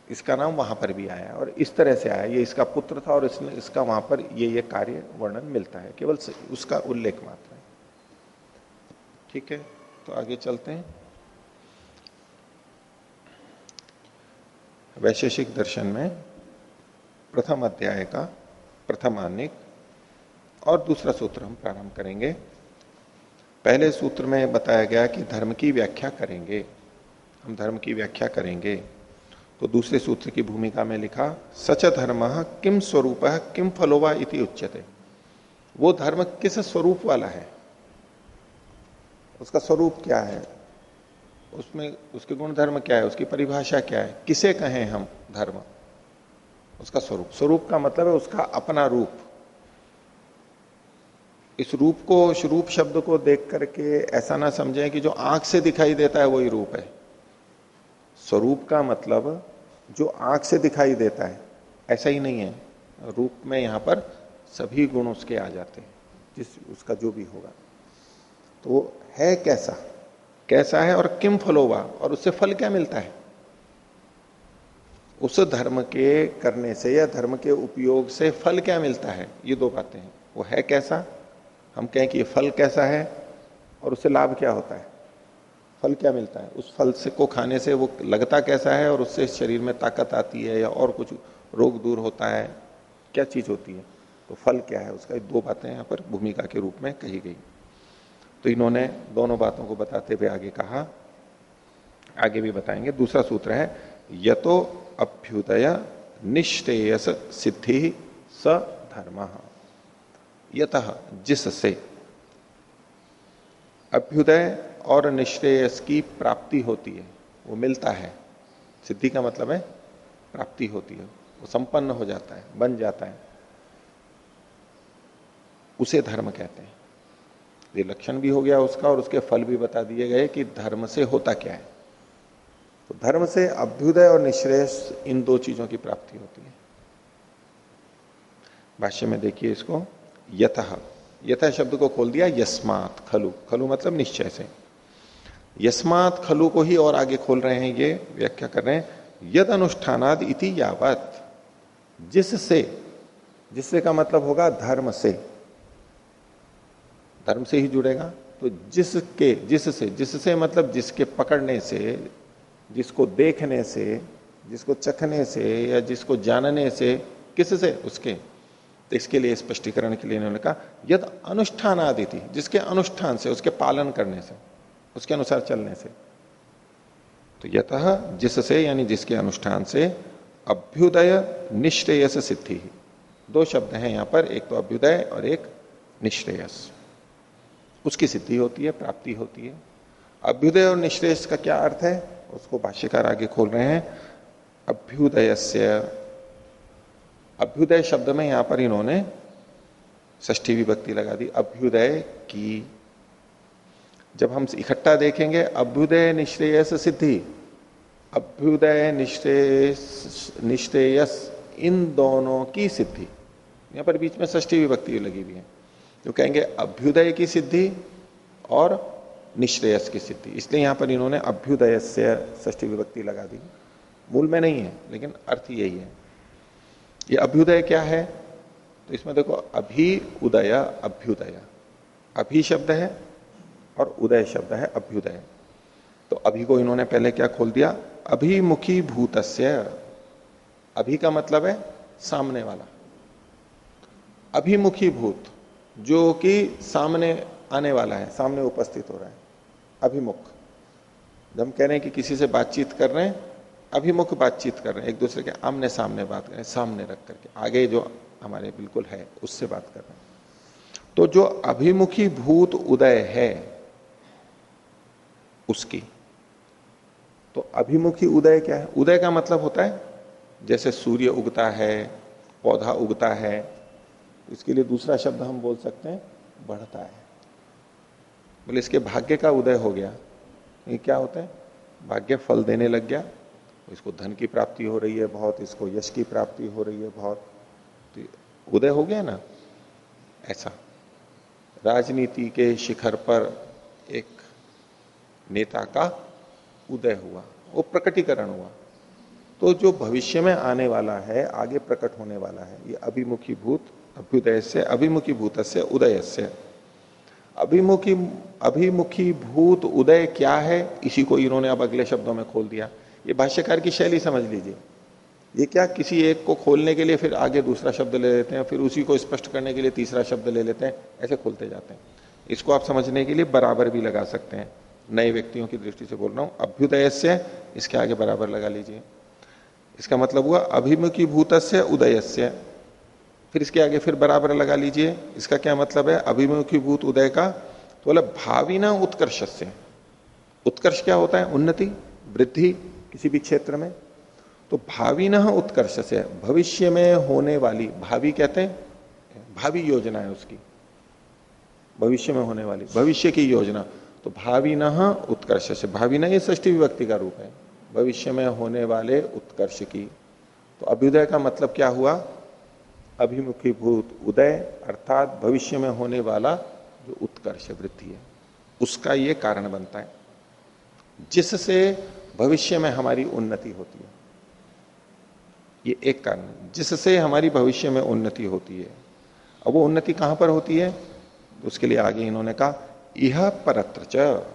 इसका नाम वहाँ पर भी आया और इस तरह से आया ये इसका पुत्र था और इसने, इसका वहाँ पर ये ये कार्य वर्णन मिलता है, केवल उसका उल्लेख मात्र है। ठीक है तो आगे चलते हैं। वैशेषिक दर्शन में प्रथम अध्याय का प्रथम आनिक और दूसरा सूत्र हम प्रारंभ करेंगे। पहले सूत्र में बताया गया कि धर्म की व्याख्या करेंगे। हम धर्म की व्याख्या करेंगे। तो दूसरे सूत्र की भूमिका में लिखा, सच धर्म किम स्वरूप, किम फलोवा इति उच्यते। वो धर्म किस स्वरूप वाला है? उसका स्वरूप क्या है? उसमें उसके गुण धर्म क्या है? उसकी परिभाषा क्या है? किसे कहें हम धर्म? उसका स्वरूप। स्वरूप का मतलब है उसका अपना रूप। इस रूप को रूप शब्द को देख करके ऐसा ना समझें कि जो आँख से दिखाई देता है वही रूप है। स्वरूप का मतलब जो आँख से दिखाई देता है, ऐसा ही नहीं है। रूप में यहाँ पर सभी गुण उसके आ जाते हैं, जिस, उसका जो भी होगा। तो है कैसा? कैसा है और किम फलोवा? और उससे फल क्या मिलता है? उस धर्म के करने से या धर्म के उपयोग से फल क्या मिलता है? ये दो बातें हैं। वो है कैसा? हम कहें कि ये फल कैसा है और उससे लाभ क्या होता है? फल क्या मिलता है? उस फल से को खाने से वो लगता कैसा है और उससे शरीर में ताकत आती है या और कुछ रोग दूर होता है? क्या चीज़ होती है? तो फल क्या है? उसका दो बातें यहाँ पर भूमिका के रूप में कही गई। तो इन्होंने दोनों बातों को बताते हुए आगे कहा। आगे भी बताएँगे। दूसरा सूत्र है, यतो अभ्युदय निश्रेयस सिद्धि स धर्म। यत जिससे। अभ्युदय और निश्रेयस की प्राप्ति होती है, वो मिलता है। सिद्धि का मतलब है प्राप्ति होती है, वो संपन्न हो जाता है, बन जाता है। उसे धर्म कहते हैं। ये लक्षण भी हो गया उसका और उसके फल भी बता दिए गए कि धर्म से होता क्या है। तो धर्म से अभ्युदय और निश्रेयस इन दो चीज़ों की प्राप्ति होती है। भाष्य में देखिए इसको। यथ यथ शब्द को खोल दिया, यस्मात, खलु। खलु मतलब निश्चय से। यस्मात, खलु को ही और आगे खोल रहे हैं, ये व्याख्या कर रहे हैं यद इति यावत। जिससे जिससे का मतलब होगा धर्म से। धर्म से ही जुड़ेगा। तो जिसके, जिससे जिससे मतलब जिसके पकड़ने से, जिसको देखने से, जिसको चखने से या जिसको जानने से, किससे? उसके। तो इसके लिए, स्पष्टीकरण के लिए इन्होंने कहा, यद अनुष्ठान आदि थी, जिसके अनुष्ठान से, उसके पालन करने से, उसके अनुसार चलने से। तो यत जिससे, यानी जिसके अनुष्ठान से, अभ्युदय निश्रेयस सिद्धि। दो शब्द हैं यहाँ पर, एक तो अभ्युदय और एक निश्रेयस। उसकी सिद्धि होती है, प्राप्ति होती है। अभ्युदय और निश्रेयस का क्या अर्थ है? उसको भाष्यकार आगे खोल रहे हैं। अभ्युदय अभ्युदय शब्द में यहाँ पर इन्होंने ष्ठी विभक्ति लगा दी, अभ्युदय की। जब हम इकट्ठा देखेंगे, अभ्युदय निश्रेयस सिद्धि, अभ्युदय निश्रेयस निश्रेयस इन दोनों की सिद्धि। यहाँ पर बीच में ष्ठी विभक्ति लगी हुई है, जो कहेंगे अभ्युदय की सिद्धि और निश्रेयस की सिद्धि। इसलिए यहाँ पर इन्होंने अभ्युदय से ष्ठी विभक्ति लगा दी। मूल में नहीं है, लेकिन अर्थ यही है। ये अभ्युदय क्या है? तो इसमें देखो, अभी उदय, अभ्युदय। अभी शब्द है और उदय शब्द है, अभ्युदय। तो अभी को इन्होंने पहले क्या खोल दिया? अभिमुखी भूतस्य अभी का मतलब है सामने वाला। अभिमुखी भूत जो कि सामने आने वाला है, सामने उपस्थित हो रहा है। अभिमुख। जब हम कह रहे हैं कि किसी से बातचीत कर रहे हैं अभिमुख बातचीत कर रहे हैं, एक दूसरे के आमने सामने बात कर रहे हैं, सामने रख करके। आगे जो हमारे बिल्कुल है, उससे बात कर रहे हैं। तो जो अभिमुखी भूत उदय है, उसकी तो अभिमुखी उदय क्या है? उदय का मतलब होता है, जैसे सूर्य उगता है, पौधा उगता है, इसके लिए दूसरा शब्द हम बोल सकते हैं, बढ़ता है। बोले, इसके भाग्य का उदय हो गया। ये क्या होता है? भाग्य फल देने लग गया। इसको धन की प्राप्ति हो रही है बहुत, इसको यश की प्राप्ति हो रही है बहुत। तो उदय हो गया ना? ऐसा। राजनीति के शिखर पर एक नेता का उदय हुआ, वो प्रकटीकरण हुआ। तो जो भविष्य में आने वाला है, आगे प्रकट होने वाला है, ये अभिमुखी भूत अभ्युदय से अभिमुखी भूत से उदय से अभिमुखी अभिमुखी भूत उदय क्या है? इसी को इन्होंने अब अगले शब्दों में खोल दिया। ये भाष्यकार की शैली समझ लीजिए। ये क्या किसी एक को खोलने के लिए फिर आगे दूसरा शब्द ले लेते हैं, फिर उसी को स्पष्ट करने के लिए तीसरा शब्द ले लेते हैं, ऐसे खोलते जाते हैं। इसको आप समझने के लिए बराबर भी लगा सकते हैं। नए व्यक्तियों की दृष्टि से बोल रहा हूँ अभ्युदय से इसके आगे बराबर लगा लीजिए। इसका मतलब हुआ अभिमुखी भूत से उदय से फिर इसके आगे फिर बराबर लगा लीजिए। इसका क्या मतलब है? अभिमुखी भूत उदय का तो बोला, भावी ना उत्कर्ष से उत्कर्ष क्या होता है? उन्नति, वृद्धि किसी भी क्षेत्र में तो भावी न उत्कर्ष से भविष्य में होने वाली, भावी कहते हैं, भावी योजना है उसकी, भविष्य में होने वाली, भविष्य की योजना तो भावी न उत्कर्ष से भावी न ये ष्टी विभक्ति का रूप है, भविष्य में होने वाले उत्कर्ष की तो अभ्युदय का मतलब क्या हुआ? अभिमुखी भूत उदय, अर्थात भविष्य में होने वाला जो उत्कर्ष वृद्धि है, उसका ये कारण बनता है। जिससे भविष्य में हमारी उन्नति होती है। ये एक कारण जिससे हमारी भविष्य में उन्नति होती है। अब वो उन्नति कहाँ पर होती है? उसके लिए आगे इन्होंने कहा यह परत्र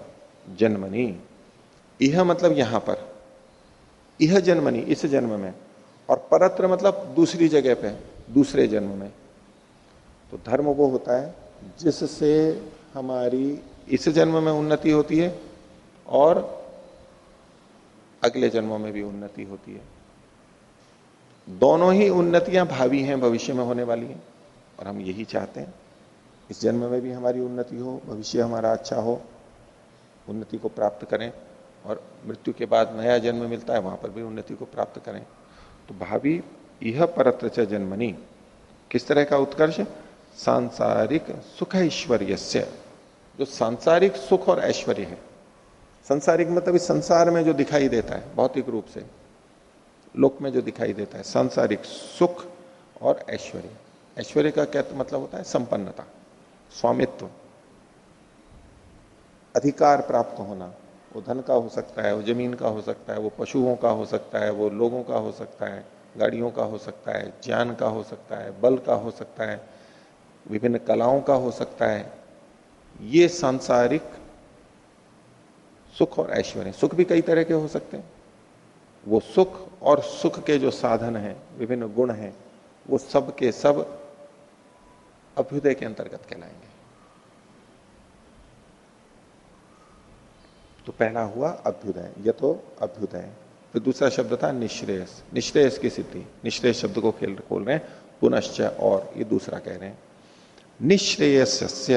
जन्मनी। यह मतलब यहाँ पर। यह जन्मनी, इस जन्म में। और परत्र मतलब दूसरी जगह पे, दूसरे जन्म में। तो धर्म वो होता है, जिससे हमारी इस जन्म में उन्नति होती है और अगले जन्मों में भी उन्नति होती है। दोनों ही उन्नतियाँ भावी हैं, भविष्य में होने वाली हैं, और हम यही चाहते हैं, इस जन्म में भी हमारी उन्नति हो, भविष्य हमारा अच्छा हो, उन्नति को प्राप्त करें, और मृत्यु के बाद नया जन्म मिलता है, वहाँ पर भी उन्नति को प्राप्त करें। तो भावी यह परत्र जन्मनी, किस तरह का उत्कर्ष? सांसारिक सुख ऐश्वर्य जो सांसारिक सुख और ऐश्वर्य है। संसारिक मतलब इस संसार में जो दिखाई देता है, भौतिक रूप से। लोक में जो दिखाई देता है, सांसारिक सुख और ऐश्वर्य। ऐश्वर्य का क्या मतलब होता है? संपन्नता, स्वामित्व। अधिकार प्राप्त होना। वो धन का हो सकता है, वो ज़मीन का हो सकता है, वो पशुओं का हो सकता है, वो लोगों का हो सकता है, गाड़ियों का हो सकता है, ज्ञान का हो सकता है, बल का हो सकता है, विभिन्न कलाओं का हो सकता है। ये सांसारिक सुख और ऐश्वर्य, सुख भी कई तरह के हो सकते हैं। वो सुख और सुख के जो साधन हैं, विभिन्न गुण हैं, वो सब के सब अभ्युदय के अंतर्गत कहलाएँगे। तो पहला हुआ अभ्युदय यह तो अभ्युदय फिर दूसरा शब्द था निश्रेयस। निश्रेयस की सिद्धि, निश्रेयस शब्द को खेल, खोल रहे हैं, पुनश्च और, ये दूसरा कह रहे हैं। निश्रेयस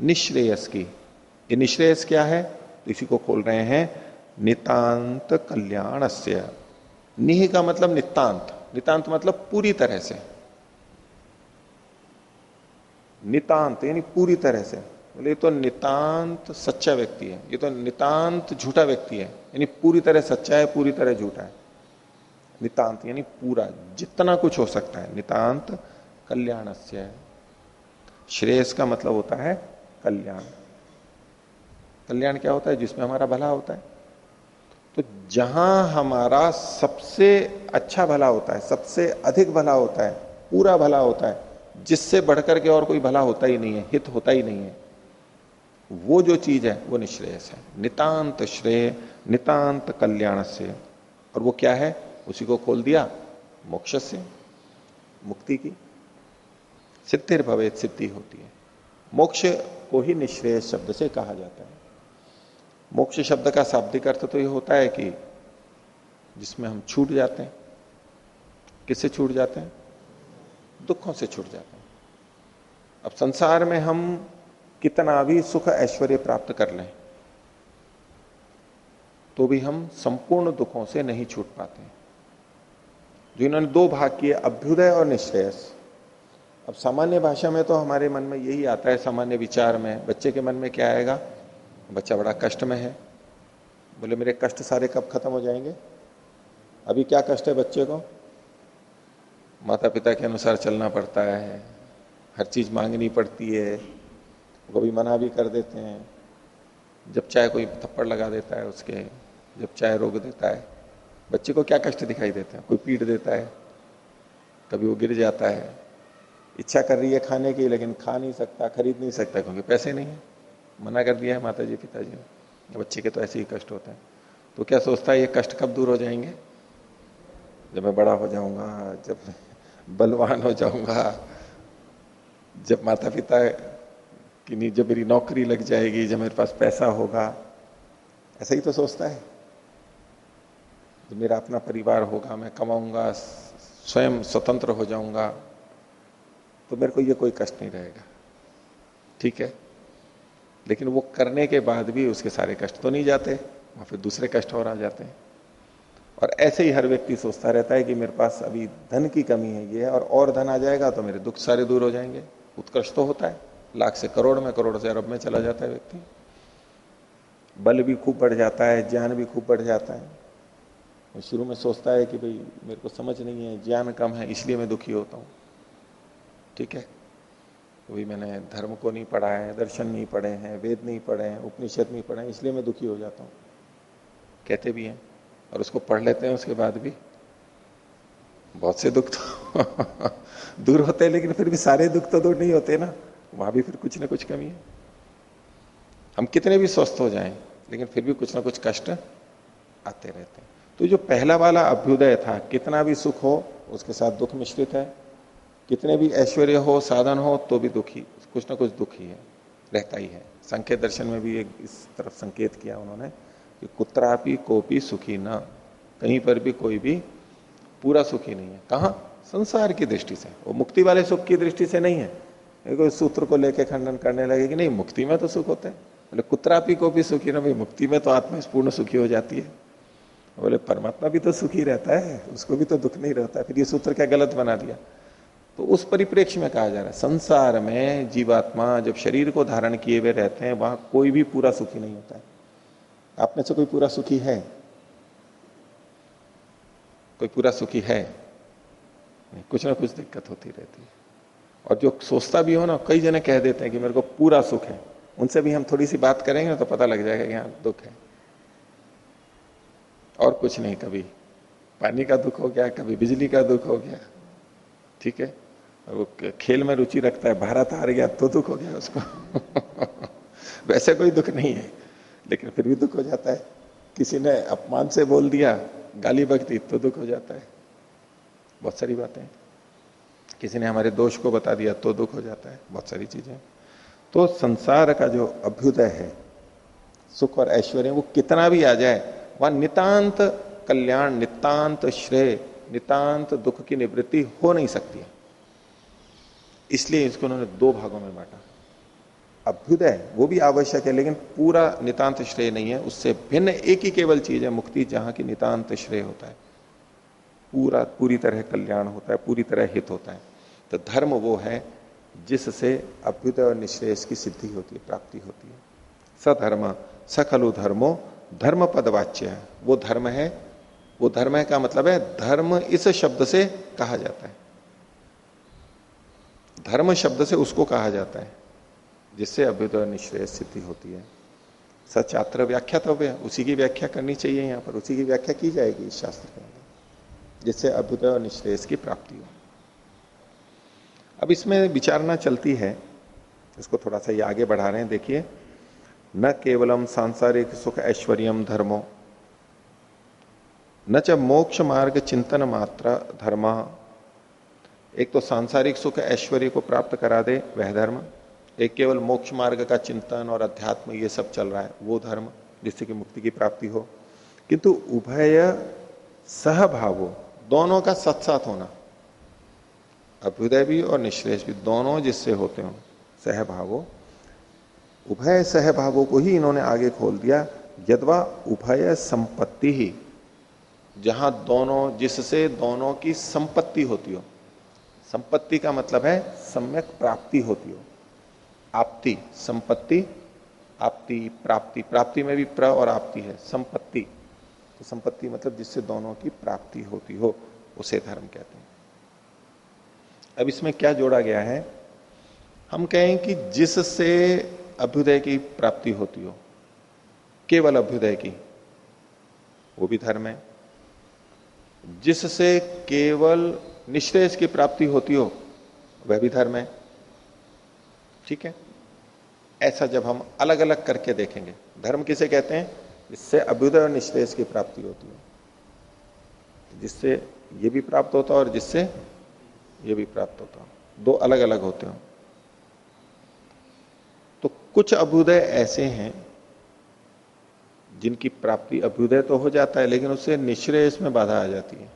निश्रेयस की ये निश्रेयस क्या है? तो इसी को खोल रहे हैं, नितांत कल्याण निह का मतलब नितांत। नितांत मतलब पूरी तरह से। नितांत, यानी पूरी तरह से। बोले तो नितांत सच्चा व्यक्ति है। ये तो नितांत झूठा व्यक्ति है। यानी पूरी तरह सच्चा है, पूरी तरह झूठा है। नितांत, यानी पूरा। जितना कुछ हो सकता है। नितांत कल्याण से श्रेयस का मतलब होता है कल्याण। कल्याण क्या होता है? जिसमें हमारा भला होता है। तो जहाँ हमारा सबसे अच्छा भला होता है, सबसे अधिक भला होता है, पूरा भला होता है, जिससे बढ़कर के और कोई भला होता ही नहीं है, हित होता ही नहीं है, वो जो चीज़ है, वो निश्रेयस है। नितांत श्रेय, नितांत कल्याण से। और वो क्या है? उसी को खोल दिया, मोक्ष से, मुक्ति की। सिद्धिर भवे सिद्धि होती है। मोक्ष को ही निश्रेय शब्द से कहा जाता है। मोक्ष शब्द का शाब्दिक अर्थ तो ये होता है कि जिसमें हम छूट जाते हैं। किससे छूट जाते हैं? दुखों से छूट जाते हैं। अब संसार में हम कितना भी सुख ऐश्वर्य प्राप्त कर लें तो भी हम संपूर्ण दुखों से नहीं छूट पाते जो इन्होंने दो भाग किए, अभ्युदय और निश्रेयस। अब सामान्य भाषा में तो हमारे मन में यही आता है, सामान्य विचार में, बच्चे के मन में क्या आएगा? बच्चा बड़ा कष्ट में है। बोले, मेरे कष्ट सारे कब खत्म हो जाएँगे? अभी क्या कष्ट है बच्चे को? माता पिता के अनुसार चलना पड़ता है, हर चीज़ मांगनी पड़ती है कभी मना भी कर देते हैं। जब चाहे कोई थप्पड़ लगा देता है उसके, जब चाहे रोक देता है, बच्चे को क्या कष्ट दिखाई देते हैं? कोई पीट देता है, कभी वो गिर जाता है। इच्छा कर रही है खाने की, लेकिन खा नहीं सकता, खरीद नहीं सकता, क्योंकि पैसे नहीं है। मना कर दिया है माता जी पिताजी ने। बच्चे के तो ऐसे ही कष्ट होते हैं। तो क्या सोचता है, ये कष्ट कब दूर हो जाएँगे? जब मैं बड़ा हो जाऊँगा, जब बलवान हो जाऊँगा, जब माता पिता कि नहीं जब मेरी नौकरी लग जाएगी, जब मेरे पास पैसा होगा, ऐसा ही तो सोचता है। जब मेरा अपना परिवार होगा, मैं कमाऊँगा, स्वयं स्वतंत्र हो जाऊँगा तो मेरे को ये कोई कष्ट नहीं रहेगा। ठीक है? लेकिन वो करने के बाद भी उसके सारे कष्ट तो नहीं जाते, वहाँ फिर दूसरे कष्ट और आ जाते हैं। और ऐसे ही हर व्यक्ति सोचता रहता है कि मेरे पास अभी धन की कमी है, ये और और धन आ जाएगा तो मेरे दुख सारे दूर हो जाएँगे। उत्कृष्ट तो होता है। लाख से करोड़ में, करोड़ से अरब में चला जाता है व्यक्ति। बल भी खूब बढ़ जाता है, ज्ञान भी खूब बढ़ जाता है। और शुरू में सोचता है कि भाई मेरे को समझ नहीं है, ज्ञान कम है, इसलिए मैं दुखी होता हूँ। ठीक है? अभी मैंने धर्म को नहीं पढ़ा है, दर्शन नहीं पढ़े हैं, वेद नहीं पढ़े हैं, उपनिषद नहीं पढ़े हैं, इसलिए मैं दुखी हो जाता हूँ। कहते भी हैं, और उसको पढ़ लेते हैं उसके बाद भी। बहुत से दुख तो दूर होते हैं, लेकिन फिर भी सारे दुख तो दूर नहीं होते ना। वहाँ भी फिर कुछ ना कुछ कमी है। हम कितने भी स्वस्थ हो जाएँ, लेकिन फिर भी कुछ ना कुछ कष्ट आते रहते हैं। तो जो पहला वाला अभ्युदय था, कितना भी सुख हो, उसके साथ दुख मिश्रित है। कितने भी ऐश्वर्य हो, साधन हो तो भी दुखी, कुछ ना कुछ दुखी है, रहता ही है। संकेत दर्शन में भी एक इस तरफ़ संकेत किया उन्होंने कि कुत्रापि कोपी सुखी ना, कहीं पर भी कोई भी पूरा सुखी नहीं है। कहा? संसार की दृष्टि से। वो मुक्ति वाले सुख की दृष्टि से नहीं है। कोई सूत्र को लेके खंडन करने लगे कि नहीं, मुक्ति में तो सुख होते है। बोले, कुत्रापि को भी सुखी ना, भाई, मुक्ति में तो आत्मा पूर्ण सुखी हो जाती है। बोले, परमात्मा भी तो सुखी रहता है, उसको भी तो दुख नहीं रहता। फिर ये सूत्र क्या गलत बना दिया? तो उस परिप्रेक्ष्य में कहा जा रहा है। संसार में जीवात्मा जब शरीर को धारण किए हुए रहते हैं, वहाँ कोई भी पूरा सुखी नहीं होता है। आप में से कोई पूरा सुखी है? कोई पूरा सुखी है? नहीं, कुछ ना कुछ दिक्कत होती रहती है। और जो सोचता भी हो ना, कई जने कह देते हैं कि मेरे को पूरा सुख है। उनसे भी हम थोड़ी सी बात करेंगे ना तो पता लग जाएगा कि हाँ दुख है। और कुछ नहीं, कभी पानी का दुख हो गया, कभी बिजली का दुख हो गया। ठीक है? वो खेल में रुचि रखता है, भारत हार गया तो दुख हो गया उसको। वैसे कोई दुख नहीं है, लेकिन फिर भी दुख हो जाता है। किसी ने अपमान से बोल दिया, गाली बक दी तो दुख हो जाता है। बहुत सारी बातें किसी ने हमारे दोष को बता दिया तो दुख हो जाता है। बहुत सारी चीज़ें तो संसार का जो अभ्युदय है, सुख और ऐश्वर्य, वो कितना भी आ जाए, वह नितांत कल्याण, नितांत श्रेय, नितांत दुख की निवृत्ति हो नहीं सकती है। इसलिए इसको उन्होंने दो भागों में बांटा। अभ्युदय वो भी आवश्यक है, लेकिन पूरा नितांत श्रेय नहीं है। उससे भिन्न एक ही केवल चीज़ है, मुक्ति, जहाँ की नितांत श्रेय होता है। पूरा, पूरी तरह कल्याण होता है, पूरी तरह हित होता है। तो धर्म वो है, जिससे अभ्युदय और निश्रेष की सिद्धि होती है, प्राप्ति होती है। सधर्म सखलु धर्मो धर्म पदवाच्य है। वो धर्म है, वो धर्म है का मतलब है, धर्म इस शब्द से कहा जाता है। धर्म शब्द से उसको कहा जाता है, जिससे अभ्युदय निश्रेय सिद्धि होती है। सचात्र व्याख्या तो उसी की व्याख्या करनी चाहिए यहाँ पर। उसी की व्याख्या की जाएगी इस शास्त्र के अंदर, जिससे अभ्युदय और निश्रेयस की प्राप्ति हो। अब इसमें विचारना चलती है। इसको थोड़ा सा ये आगे बढ़ा रहे हैं, देखिए। न केवलम सांसारिक सुख ऐश्वर्यम धर्मो, न च मोक्ष मार्ग चिंतन मात्र धर्म एक तो सांसारिक सुख ऐश्वर्य को प्राप्त करा दे, वह धर्म। एक केवल मोक्ष मार्ग का चिंतन और अध्यात्म, ये सब चल रहा है, वो धर्म, जिससे कि मुक्ति की प्राप्ति हो। किंतु उभय सहभावो, दोनों का सत साथ होना, अभ्युदय भी और निश्रेष भी दोनों जिससे होते हो, सहभावो, उभय सहभावों को ही इन्होंने आगे खोल दिया, यदवा उभय संपत्ति ही, जहाँ दोनों, जिससे दोनों की संपत्ति होती हो। संपत्ति का मतलब है सम्यक प्राप्ति होती हो। आपति, संपत्ति, आपति, प्राप्ति। प्राप्ति में भी प्र और आपति है। संपत्ति। तो संपत्ति मतलब जिससे दोनों की प्राप्ति होती हो, उसे धर्म कहते हैं। अब इसमें क्या जोड़ा गया है? हम कहें कि जिससे अभ्युदय की प्राप्ति होती हो, केवल अभ्युदय की, वो भी धर्म है। जिससे केवल निश्रेष की प्राप्ति होती हो, वह भी धर्म है। ठीक है? ऐसा जब हम अलग अलग करके देखेंगे, धर्म किसे कहते हैं? जिससे अभ्युदय और निश्रेष की प्राप्ति होती है। जिससे ये भी प्राप्त होता और जिससे ये भी प्राप्त होता दो अलग अलग होते हो। तो कुछ अभ्युदय ऐसे हैं, जिनकी प्राप्ति अभ्युदय तो हो जाता है, लेकिन उससे निश्रेयस में बाधा आ जाती है।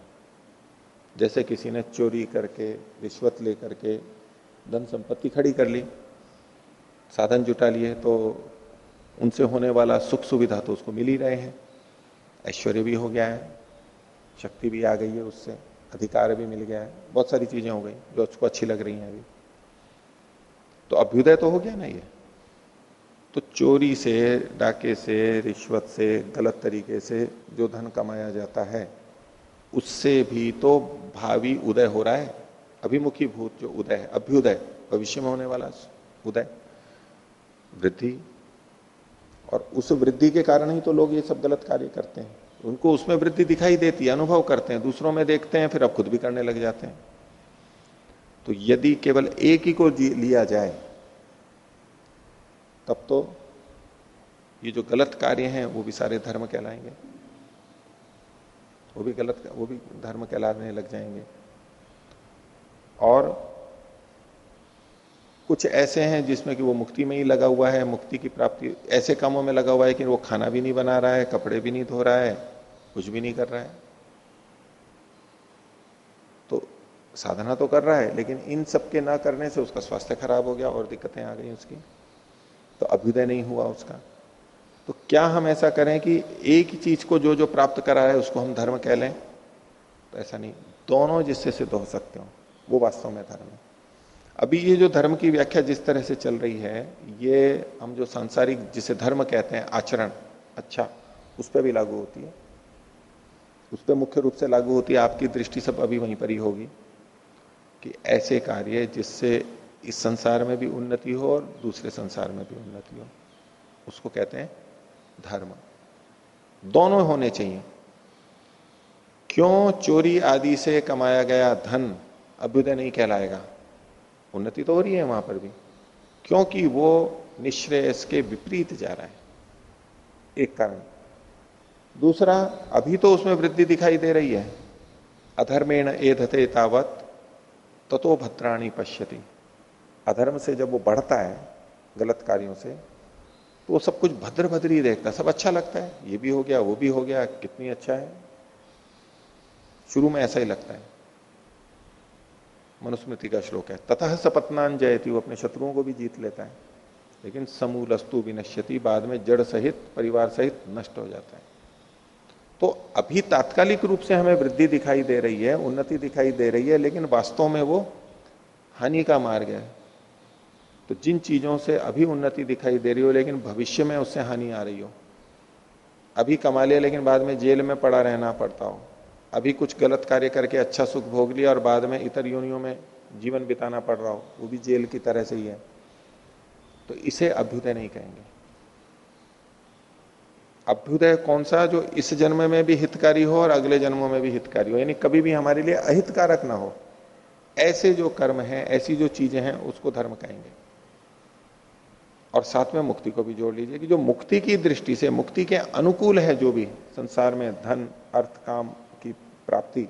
जैसे किसी ने चोरी करके, रिश्वत लेकर के धन संपत्ति खड़ी कर ली, साधन जुटा लिए तो उनसे होने वाला सुख सुविधा तो उसको मिल ही रहे हैं। ऐश्वर्य भी हो गया है, शक्ति भी आ गई है उससे, अधिकार भी मिल गया है, बहुत सारी चीज़ें हो गई जो उसको अच्छी लग रही हैं अभी। तो अभ्युदय तो हो गया ना ये? तो चोरी से, डाके से, रिश्वत से, गलत तरीके से जो धन कमाया जाता है उससे भी तो भावी उदय हो रहा है। अभिमुखी भूत जो उदय है, अभ्युदय, भविष्य में होने वाला उदय, वृद्धि। और उस वृद्धि के कारण ही तो लोग ये सब गलत कार्य करते हैं। उनको उसमें वृद्धि दिखाई देती है, अनुभव करते हैं, दूसरों में देखते हैं, फिर अब खुद भी करने लग जाते हैं। तो यदि केवल एक ही को लिया जाए, तब तो ये जो गलत कार्य हैं, वो भी सारे धर्म कहलाएँगे। वो भी गलत वो भी धर्म कहलाने लग जाएँगे। और कुछ ऐसे हैं जिसमें कि वो मुक्ति में ही लगा हुआ है, मुक्ति की प्राप्ति, ऐसे कामों में लगा हुआ है कि वो खाना भी नहीं बना रहा है, कपड़े भी नहीं धो रहा है, कुछ भी नहीं कर रहा है। तो साधना तो कर रहा है, लेकिन इन सब के ना करने से उसका स्वास्थ्य खराब हो गया और दिक्कतें आ गई उसकी। तो अभ्युदय नहीं हुआ उसका। तो क्या हम ऐसा करें कि एक ही चीज़ को जो जो प्राप्त करा है उसको हम धर्म कह लें? तो ऐसा नहीं। दोनों जिससे सिद्ध हो सकते हो, वो वास्तव में धर्म है। अभी ये जो धर्म की व्याख्या जिस तरह से चल रही है, ये हम जो सांसारिक जिसे धर्म कहते हैं, आचरण अच्छा उस पर भी लागू होती है। उस पर मुख्य रूप से लागू होती है, आपकी दृष्टि सब अभी वहीं पर ही होगी कि ऐसे कार्य जिससे इस संसार में भी उन्नति हो और दूसरे संसार में भी उन्नति हो, उसको कहते हैं धर्म। दोनों होने चाहिए। क्यों चोरी आदि से कमाया गया धन अभ्युदय नहीं कहलाएगा? उन्नति तो हो रही है वहाँ पर भी। क्योंकि वो निश्रेयस के विपरीत जा रहा है। एक कारण। दूसरा, अभी तो उसमें वृद्धि दिखाई दे रही है। अधर्मेण एधते तावत ततो भद्राणी पश्यति। अधर्म से जब वो बढ़ता है, गलत कार्यों से तो वो सब कुछ भद्र भद्र ही देखता, सब अच्छा लगता है। ये भी हो गया, वो भी हो गया, कितनी अच्छा है। शुरू में ऐसा ही लगता है। मनुस्मृति का श्लोक है तथा सपत्नान जयती वो अपने शत्रुओं को भी जीत लेता है, लेकिन समूलस्तु विनश्यति, बाद में जड़ सहित, परिवार सहित नष्ट हो जाता है। तो अभी तात्कालिक रूप से हमें वृद्धि दिखाई दे रही है, उन्नति दिखाई दे रही है, लेकिन वास्तव में वो हानि का मार्ग है। तो जिन चीज़ों से अभी उन्नति दिखाई दे रही हो, लेकिन भविष्य में उससे हानि आ रही हो। अभी कमा लिया, लेकिन बाद में जेल में पड़ा रहना पड़ता हो। अभी कुछ गलत कार्य करके अच्छा सुख भोग लिया और बाद में इतर योनियों में जीवन बिताना पड़ रहा हो, वो भी जेल की तरह से ही है। तो इसे अभ्युदय नहीं कहेंगे। अभ्युदय कौन सा? जो इस जन्म में भी हितकारी हो और अगले जन्मों में भी हितकारी हो। यानी कभी भी हमारे लिए अहितकारक ना हो। ऐसे जो कर्म है, ऐसी जो चीज़ें हैं, उसको धर्म कहेंगे। और साथ में मुक्ति को भी जोड़ लीजिए कि जो मुक्ति की दृष्टि से, मुक्ति के अनुकूल है जो भी संसार में धन, अर्थ, काम की प्राप्ति,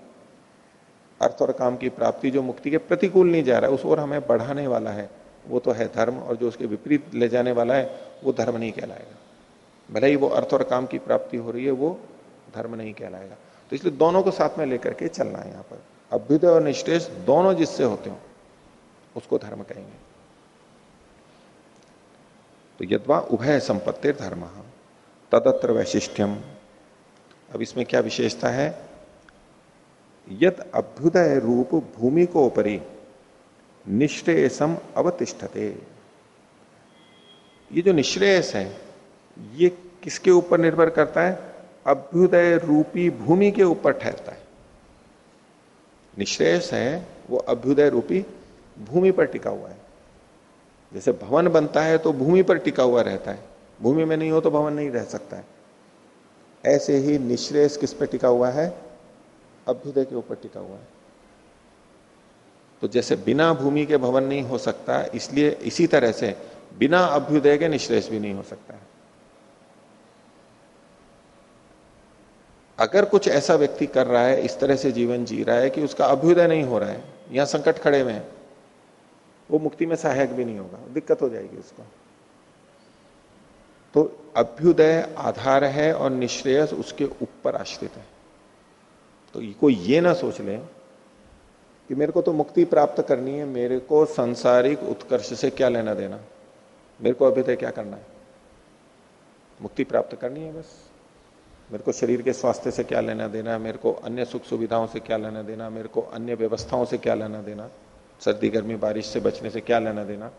अर्थ और काम की प्राप्ति जो मुक्ति के प्रतिकूल नहीं जा रहा है, उस ओर हमें बढ़ाने वाला है, वो तो है धर्म और जो उसके विपरीत ले जाने वाला है, वो धर्म नहीं कहलाएगा। भले ही वो अर्थ और काम की प्राप्ति हो रही है, वो धर्म नहीं कहलाएगा। तो इसलिए दोनों को साथ में लेकर के चलना है यहाँ पर। अभ्युदय और निष्ठेष दोनों जिससे होते हो, उसको धर्म कहेंगे। तो यदवा उभय संपत्ति धर्म, तदत्र वैशिष्ट्यम। अब इसमें क्या विशेषता है? यद अभ्युदय रूप भूमि को उपरी निश्रेयसम अवतिष्ठते। ये जो निश्रेयस है, ये किसके ऊपर निर्भर करता है? अभ्युदय रूपी भूमि के ऊपर ठहरता है। निश्रेयस है, वो अभ्युदय रूपी भूमि पर टिका हुआ है। जैसे भवन बनता है तो भूमि पर टिका हुआ रहता है। भूमि में नहीं हो तो भवन नहीं रह सकता है। ऐसे ही निश्रेयस किस पर टिका हुआ है? अभ्युदय के ऊपर टिका हुआ है। तो जैसे बिना भूमि के भवन नहीं हो सकता, इसलिए इसी तरह से बिना अभ्युदय के निश्रेष भी नहीं हो सकता है। अगर कुछ ऐसा व्यक्ति कर रहा है, इस तरह से जीवन जी रहा है कि उसका अभ्युदय नहीं हो रहा है यहाँ संकट खड़े में वो मुक्ति में सहायक भी नहीं होगा। दिक्कत हो जाएगी उसको। तो अभ्युदय आधार है और निश्रेयस उसके ऊपर आश्रित है। तो कोई ये ना सोच ले कि मेरे को तो मुक्ति प्राप्त करनी है, मेरे को संसारिक उत्कर्ष से क्या लेना देना? मेरे को अभ्युदय क्या करना है? मुक्ति प्राप्त करनी है बस। मेरे को शरीर के स्वास्थ्य से क्या लेना देना? मेरे को अन्य सुख सुविधाओं से क्या लेना देना? मेरे को अन्य व्यवस्थाओं से क्या लेना देना? सर्दी, गर्मी, बारिश से बचने से क्या लेना देना?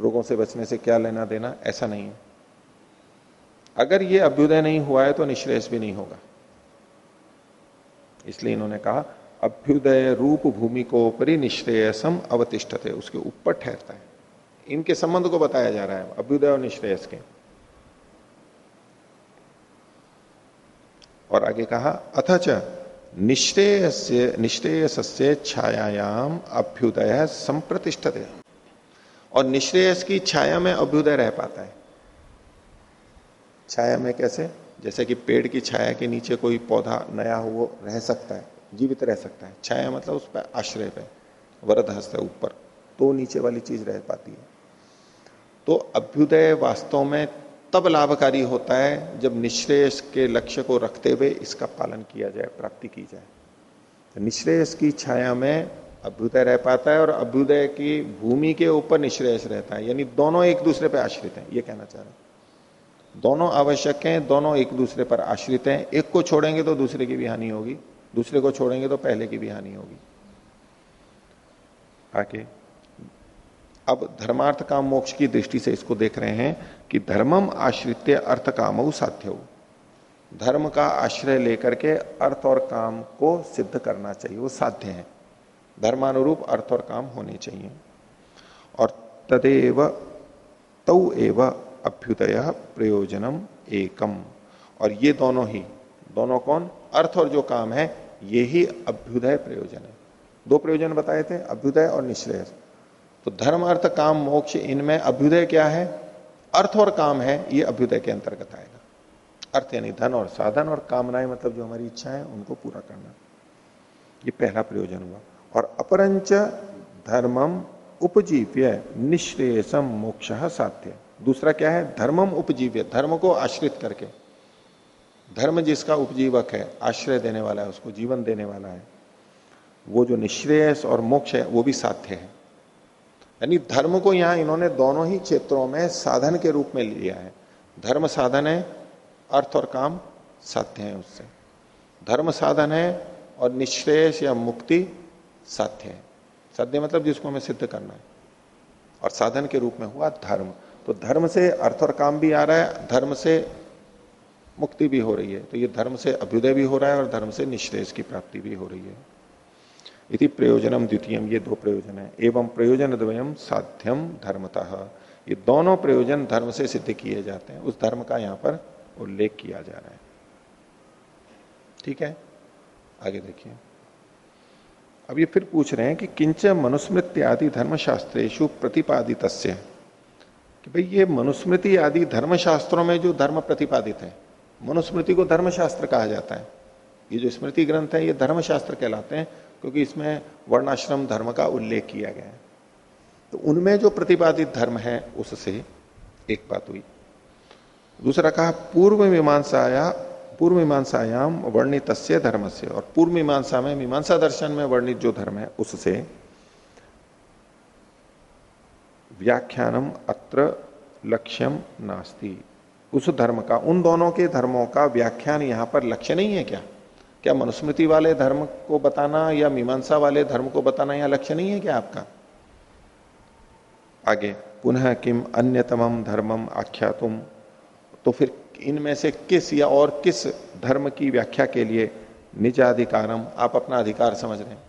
रोगों से बचने से क्या लेना देना? ऐसा नहीं है। अगर ये अभ्युदय नहीं हुआ है तो निश्रेष भी नहीं होगा। इसलिए इन्होंने कहा, अभ्युदय रूप भूमि को परि निश्रेयसम अवतिष्ठते, उसके ऊपर ठहरता है। इनके संबंध को बताया जा रहा है, अभ्युदय और निश्रेयस के। और आगे कहा अथच निश्रेयस्य निश्रेयस्य छायायाम अभ्युदय संप्रतिष्ठते। और निश्रेयस की छाया में अभ्युदय रह पाता है। छाया में कैसे? जैसे कि पेड़ की छाया के नीचे कोई पौधा नया हो रह सकता है, जीवित रह सकता है। छाया मतलब उस पर आश्रय पे वरद हस्त है ऊपर तो नीचे वाली चीज़ रह पाती है। तो अभ्युदय वास्तव में तब लाभकारी होता है जब निश्रेयस के लक्ष्य को रखते हुए इसका पालन किया जाए, प्राप्ति की जाए। तो निश्रेयस की छाया में अभ्युदय रह पाता है और अभ्युदय की भूमि के ऊपर निश्रेयस रहता है। यानी दोनों एक दूसरे पर आश्रित हैं, ये कहना चाह रहे हैं। दोनों आवश्यक हैं, दोनों एक दूसरे पर आश्रित हैं। एक को छोड़ेंगे तो दूसरे की भी हानि होगी, दूसरे को छोड़ेंगे तो पहले की भी हानि होगी। आगे। अब धर्मार्थ काम मोक्ष की दृष्टि से इसको देख रहे हैं कि धर्मम आश्रित अर्थ काम साध्य। धर्म का आश्रय लेकर के अर्थ और काम को सिद्ध करना चाहिए, वो साध्य है। धर्मानुरूप अर्थ और काम होने चाहिए। और तदेव, तौ एव अभ्युदय प्रयोजनम एकम। और ये दोनों ही, दोनों कौन? अर्थ और जो काम है, ये ही अभ्युदय प्रयोजन है। दो प्रयोजन बताए थे, अभ्युदय और निश्रेय। तो धर्म अर्थ काम मोक्ष इनमें अभ्युदय क्या है? अर्थ और काम है, ये अभ्युदय के अंतर्गत आएगा। अर्थ यानी धन और साधन और कामनाएँ मतलब जो हमारी इच्छा है उनको पूरा करना। ये पहला प्रयोजन हुआ। और अपरंच धर्मम उपजीव्य निश्रेयसम मोक्ष साध्य। दूसरा क्या है? धर्मम उपजीव्य, धर्म को आश्रित करके। धर्म जिसका उपजीवक है, आश्रय देने वाला है, उसको जीवन देने वाला है, वो जो निश्रेयस और मोक्ष है, वो भी साध्य है। यानी धर्म को यहाँ इन्होंने दोनों ही क्षेत्रों में साधन के रूप में लिया है। धर्म साधन है, अर्थ और काम साध्य है उससे। धर्म साधन है और निश्रेयस या मुक्ति साध्य है। साध्य मतलब जिसको हमें सिद्ध करना है। और साधन के रूप में हुआ धर्म। तो धर्म से अर्थ और काम भी आ रहा है, धर्म से मुक्ति भी हो रही है। तो ये धर्म से अभ्युदय भी हो रहा है और धर्म से निश्रेष की प्राप्ति भी हो रही है। इति प्रयोजनम द्वितीयम ये दो प्रयोजन है। एवं प्रयोजन द्वयम साध्यम धर्मतः। ये दोनों प्रयोजन धर्म से सिद्ध किए जाते हैं। उस धर्म का यहाँ पर उल्लेख किया जा रहा है। ठीक है? आगे देखिए। अब ये फिर पूछ रहे हैं कि किंच मनुस्मृति आदि धर्मशास्त्रेशु प्रतिपादित कि भाई ये मनुस्मृति आदि धर्मशास्त्रों में जो धर्म प्रतिपादित है, मनुस्मृति को धर्मशास्त्र कहा जाता है। ये जो स्मृति ग्रंथ है, ये धर्मशास्त्र कहलाते हैं। क्योंकि इसमें वर्णाश्रम धर्म का उल्लेख किया गया है। तो उनमें जो प्रतिपादित धर्म है, उससे एक बात हुई। दूसरा कहा, पूर्व मीमांसाया, पूर्व मीमांसायाम वर्णित धर्म से और पूर्व मीमांसा में, मीमांसा दर्शन में वर्णित जो धर्म है, उससे व्याख्यानम अत्र लक्ष्यम नास्ती। उस धर्म का, उन दोनों के धर्मों का व्याख्यान यहाँ पर लक्ष्य नहीं है क्या? क्या मनुस्मृति वाले धर्म को बताना या मीमांसा वाले धर्म को बताना यहाँ लक्ष्य नहीं है क्या आपका? आगे, पुनः किम अन्यतमम धर्मम आख्यातुम तो फिर इनमें से किस या और किस धर्म की व्याख्या के लिए निजाधिकारम आप अपना अधिकार समझ रहे हैं?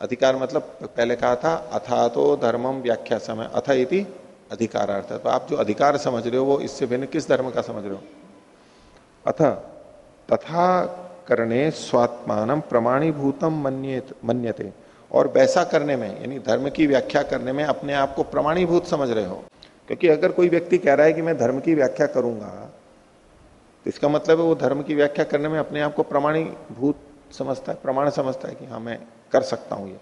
अधिकार मतलब पहले कहा था अथा तो धर्मम व्याख्या समय, अथ इति अधिकारार्थ। तो आप जो अधिकार समझ रहे हो, वो इससे भिन्न किस धर्म का समझ रहे हो? अथ, तथा करने स्वात्मान प्रमाणीभूतम मन्यते और वैसा करने में, यानी धर्म की व्याख्या करने में अपने आप को प्रमाणीभूत समझ रहे हो। क्योंकि अगर कोई व्यक्ति कह रहा है कि मैं धर्म की व्याख्या करूँगा तो इसका मतलब है वो धर्म की व्याख्या करने में अपने आप को प्रमाणीभूत समझता है, प्रमाण समझता है कि हाँ मैं कर सकता हूँ ये।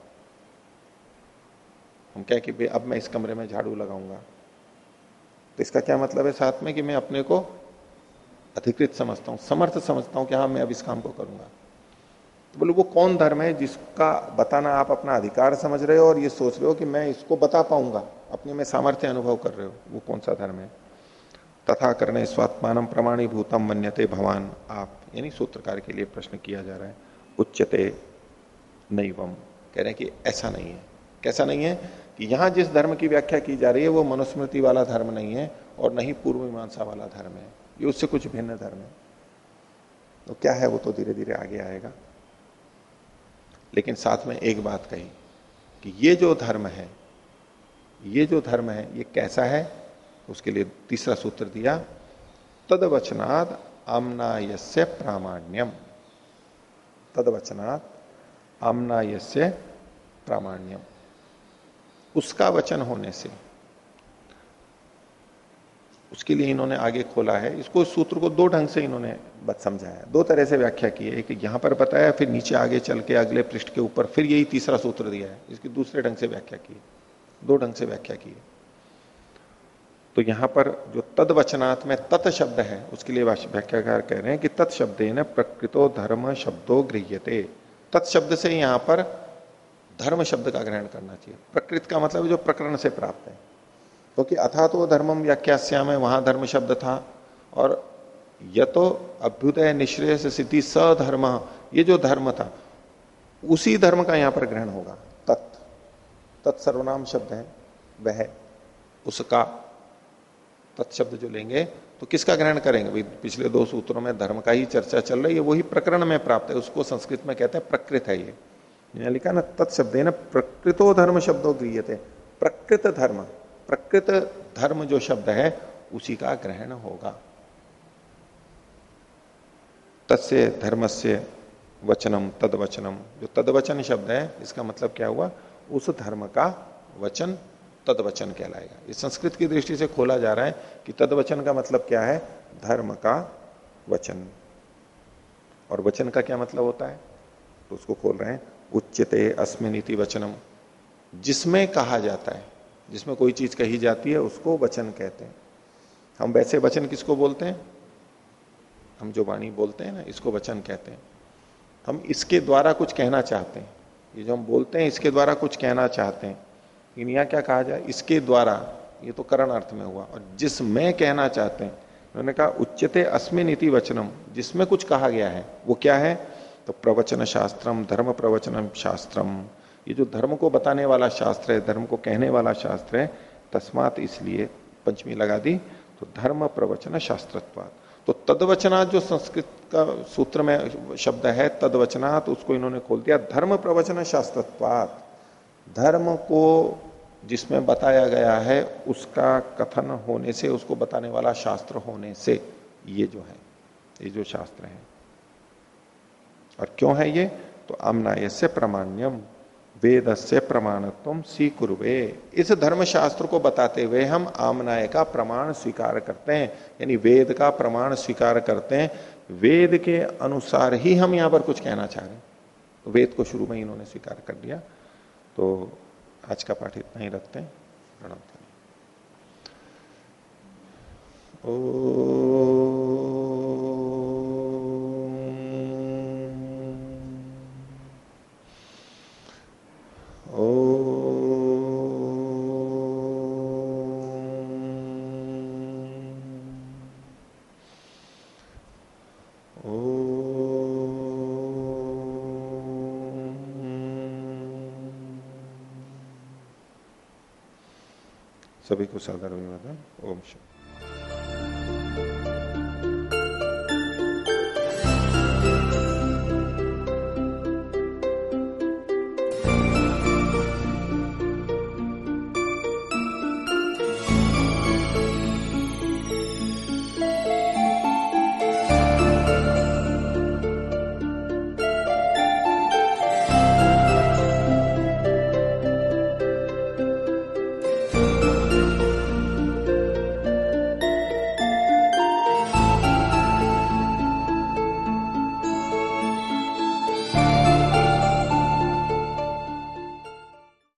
हम क्या कि अब मैं इस कमरे में झाड़ू लगाऊँगा। तो इसका क्या मतलब है साथ में कि मैं अपने को अधिकृत समझता हूँ, समर्थ समझता हूँ कि हाँ मैं अब इस काम को करूँगा। तो बोले, वो कौन धर्म है जिसका बताना आप अपना अधिकार समझ रहे हो और ये सोच रहे हो कि मैं इसको बता पाऊँगा? अपने में सामर्थ्य अनुभव कर रहे हो, वो कौन सा धर्म है? तथा करने स्वात्मान प्रमाणी भूतम मन्यते भवान। आप, यानी सूत्रकार के लिए प्रश्न किया जा रहा है उच्चते नहीं वम कह रहे हैं कि ऐसा नहीं है। कैसा नहीं है? कि यहाँ जिस धर्म की व्याख्या की जा रही है, वो मनुस्मृति वाला धर्म नहीं है और नहीं पूर्व मीमांसा वाला धर्म है। ये उससे कुछ भिन्न धर्म है। तो क्या है वो तो धीरे धीरे आगे आएगा। लेकिन साथ में एक बात कही कि ये जो धर्म है, ये जो धर्म है, ये कैसा है? उसके लिए तीसरा सूत्र दिया तदवचनाद आमनायस्य प्रामाण्यम। तदवचनात् आमनायस्य प्रामाण्यम। उसका वचन होने से उसके लिए इन्होंने आगे खोला है। इसको सूत्र को दो ढंग से इन्होंने बत समझाया दो तरह से व्याख्या की है। एक यहाँ पर बताया, फिर नीचे आगे चल के अगले पृष्ठ के ऊपर फिर यही तीसरा सूत्र दिया है। इसकी दूसरे ढंग से व्याख्या की दो ढंग से व्याख्या की है। तो यहाँ पर जो तद वचनात् तत् शब्द है, उसके लिए व्याख्याकार कह रहे हैं कि तत् शब्द न प्रकृतो धर्म शब्दों गृह्यते। तत्शब्द से यहाँ पर धर्म शब्द का ग्रहण करना चाहिए। प्रकृत का मतलब जो प्रकरण से प्राप्त है। क्योंकि तो अथा तो धर्मम व्याख्या में वहाँ धर्म शब्द था। और य तो अभ्युदय निश्रेय सिद्धि सधर्म ये जो धर्म था, उसी धर्म का यहाँ पर ग्रहण होगा। तत् तत्सर्वनाम शब्द है, वह, उसका तत्शब्द जो लेंगे तो किसका ग्रहण करेंगे? पिछले दो सूत्रों में धर्म का ही चर्चा चल रही है, वही प्रकरण में प्राप्त है, उसको संस्कृत में कहते हैं प्रकृत है ये। लिखा ना तत्शब्द है ना प्रकृतो धर्म शब्दों गृहते प्रकृत धर्म। प्रकृत धर्म जो शब्द है, उसी का ग्रहण होगा। तस्य धर्म से वचनम तद वचनम जो तदवचन शब्द है, इसका मतलब क्या हुआ? उस धर्म का वचन तदवचन कहलाएगा। इस संस्कृत की दृष्टि से खोला जा रहा है कि तदवचन का मतलब क्या है? धर्म का वचन। और वचन का क्या मतलब होता है? तो उसको खोल रहे हैं। उच्चते अस्मिनीति वचनम। जिसमें कहा जाता है जिसमें कोई चीज़ कही जाती है, उसको वचन कहते हैं। हम वैसे वचन किसको बोलते हैं? हम जो वाणी बोलते हैं ना, इसको वचन कहते हैं। हम इसके द्वारा कुछ कहना चाहते हैं। ये जो हम बोलते हैं, इसके द्वारा कुछ कहना चाहते हैं। लेकिन यहाँ क्या कहा जाए? इसके द्वारा। ये तो करण अर्थ में हुआ। और जिसमें कहना चाहते हैं, उन्होंने कहा उच्चते अस्मिन इति वचनम। जिसमें कुछ कहा गया है, वो क्या है? तो प्रवचन शास्त्रम, धर्म प्रवचनम शास्त्रम। ये जो धर्म को बताने वाला शास्त्र है, धर्म को कहने वाला शास्त्र है, तस्मात इसलिए पंचमी लगा दी तो धर्म प्रवचन शास्त्रत्वाद तो तदवचनात् जो संस्कृत का सूत्र में शब्द है, तदवचनात्, उसको इन्होंने खोल दिया, धर्म प्रवचन शास्त्रत्वाद धर्म को जिसमें बताया गया है, उसका कथन होने से, उसको बताने वाला शास्त्र होने से, ये जो है, ये जो शास्त्र है। और क्यों है ये? तो आमनाय से प्रमाण्यम। वेद से प्रमाणत्व स्वीकुरुवे। इस धर्म शास्त्र को बताते हुए हम आमनाय का प्रमाण स्वीकार करते हैं, यानी वेद का प्रमाण स्वीकार करते हैं। वेद के अनुसार ही हम यहाँ पर कुछ कहना चाह रहे हैं। तो वेद को शुरू में इन्होंने स्वीकार कर लिया। तो आज का पाठ इतना ही रखते हैं। प्रणाम ओ सभी को सादर ओम शांति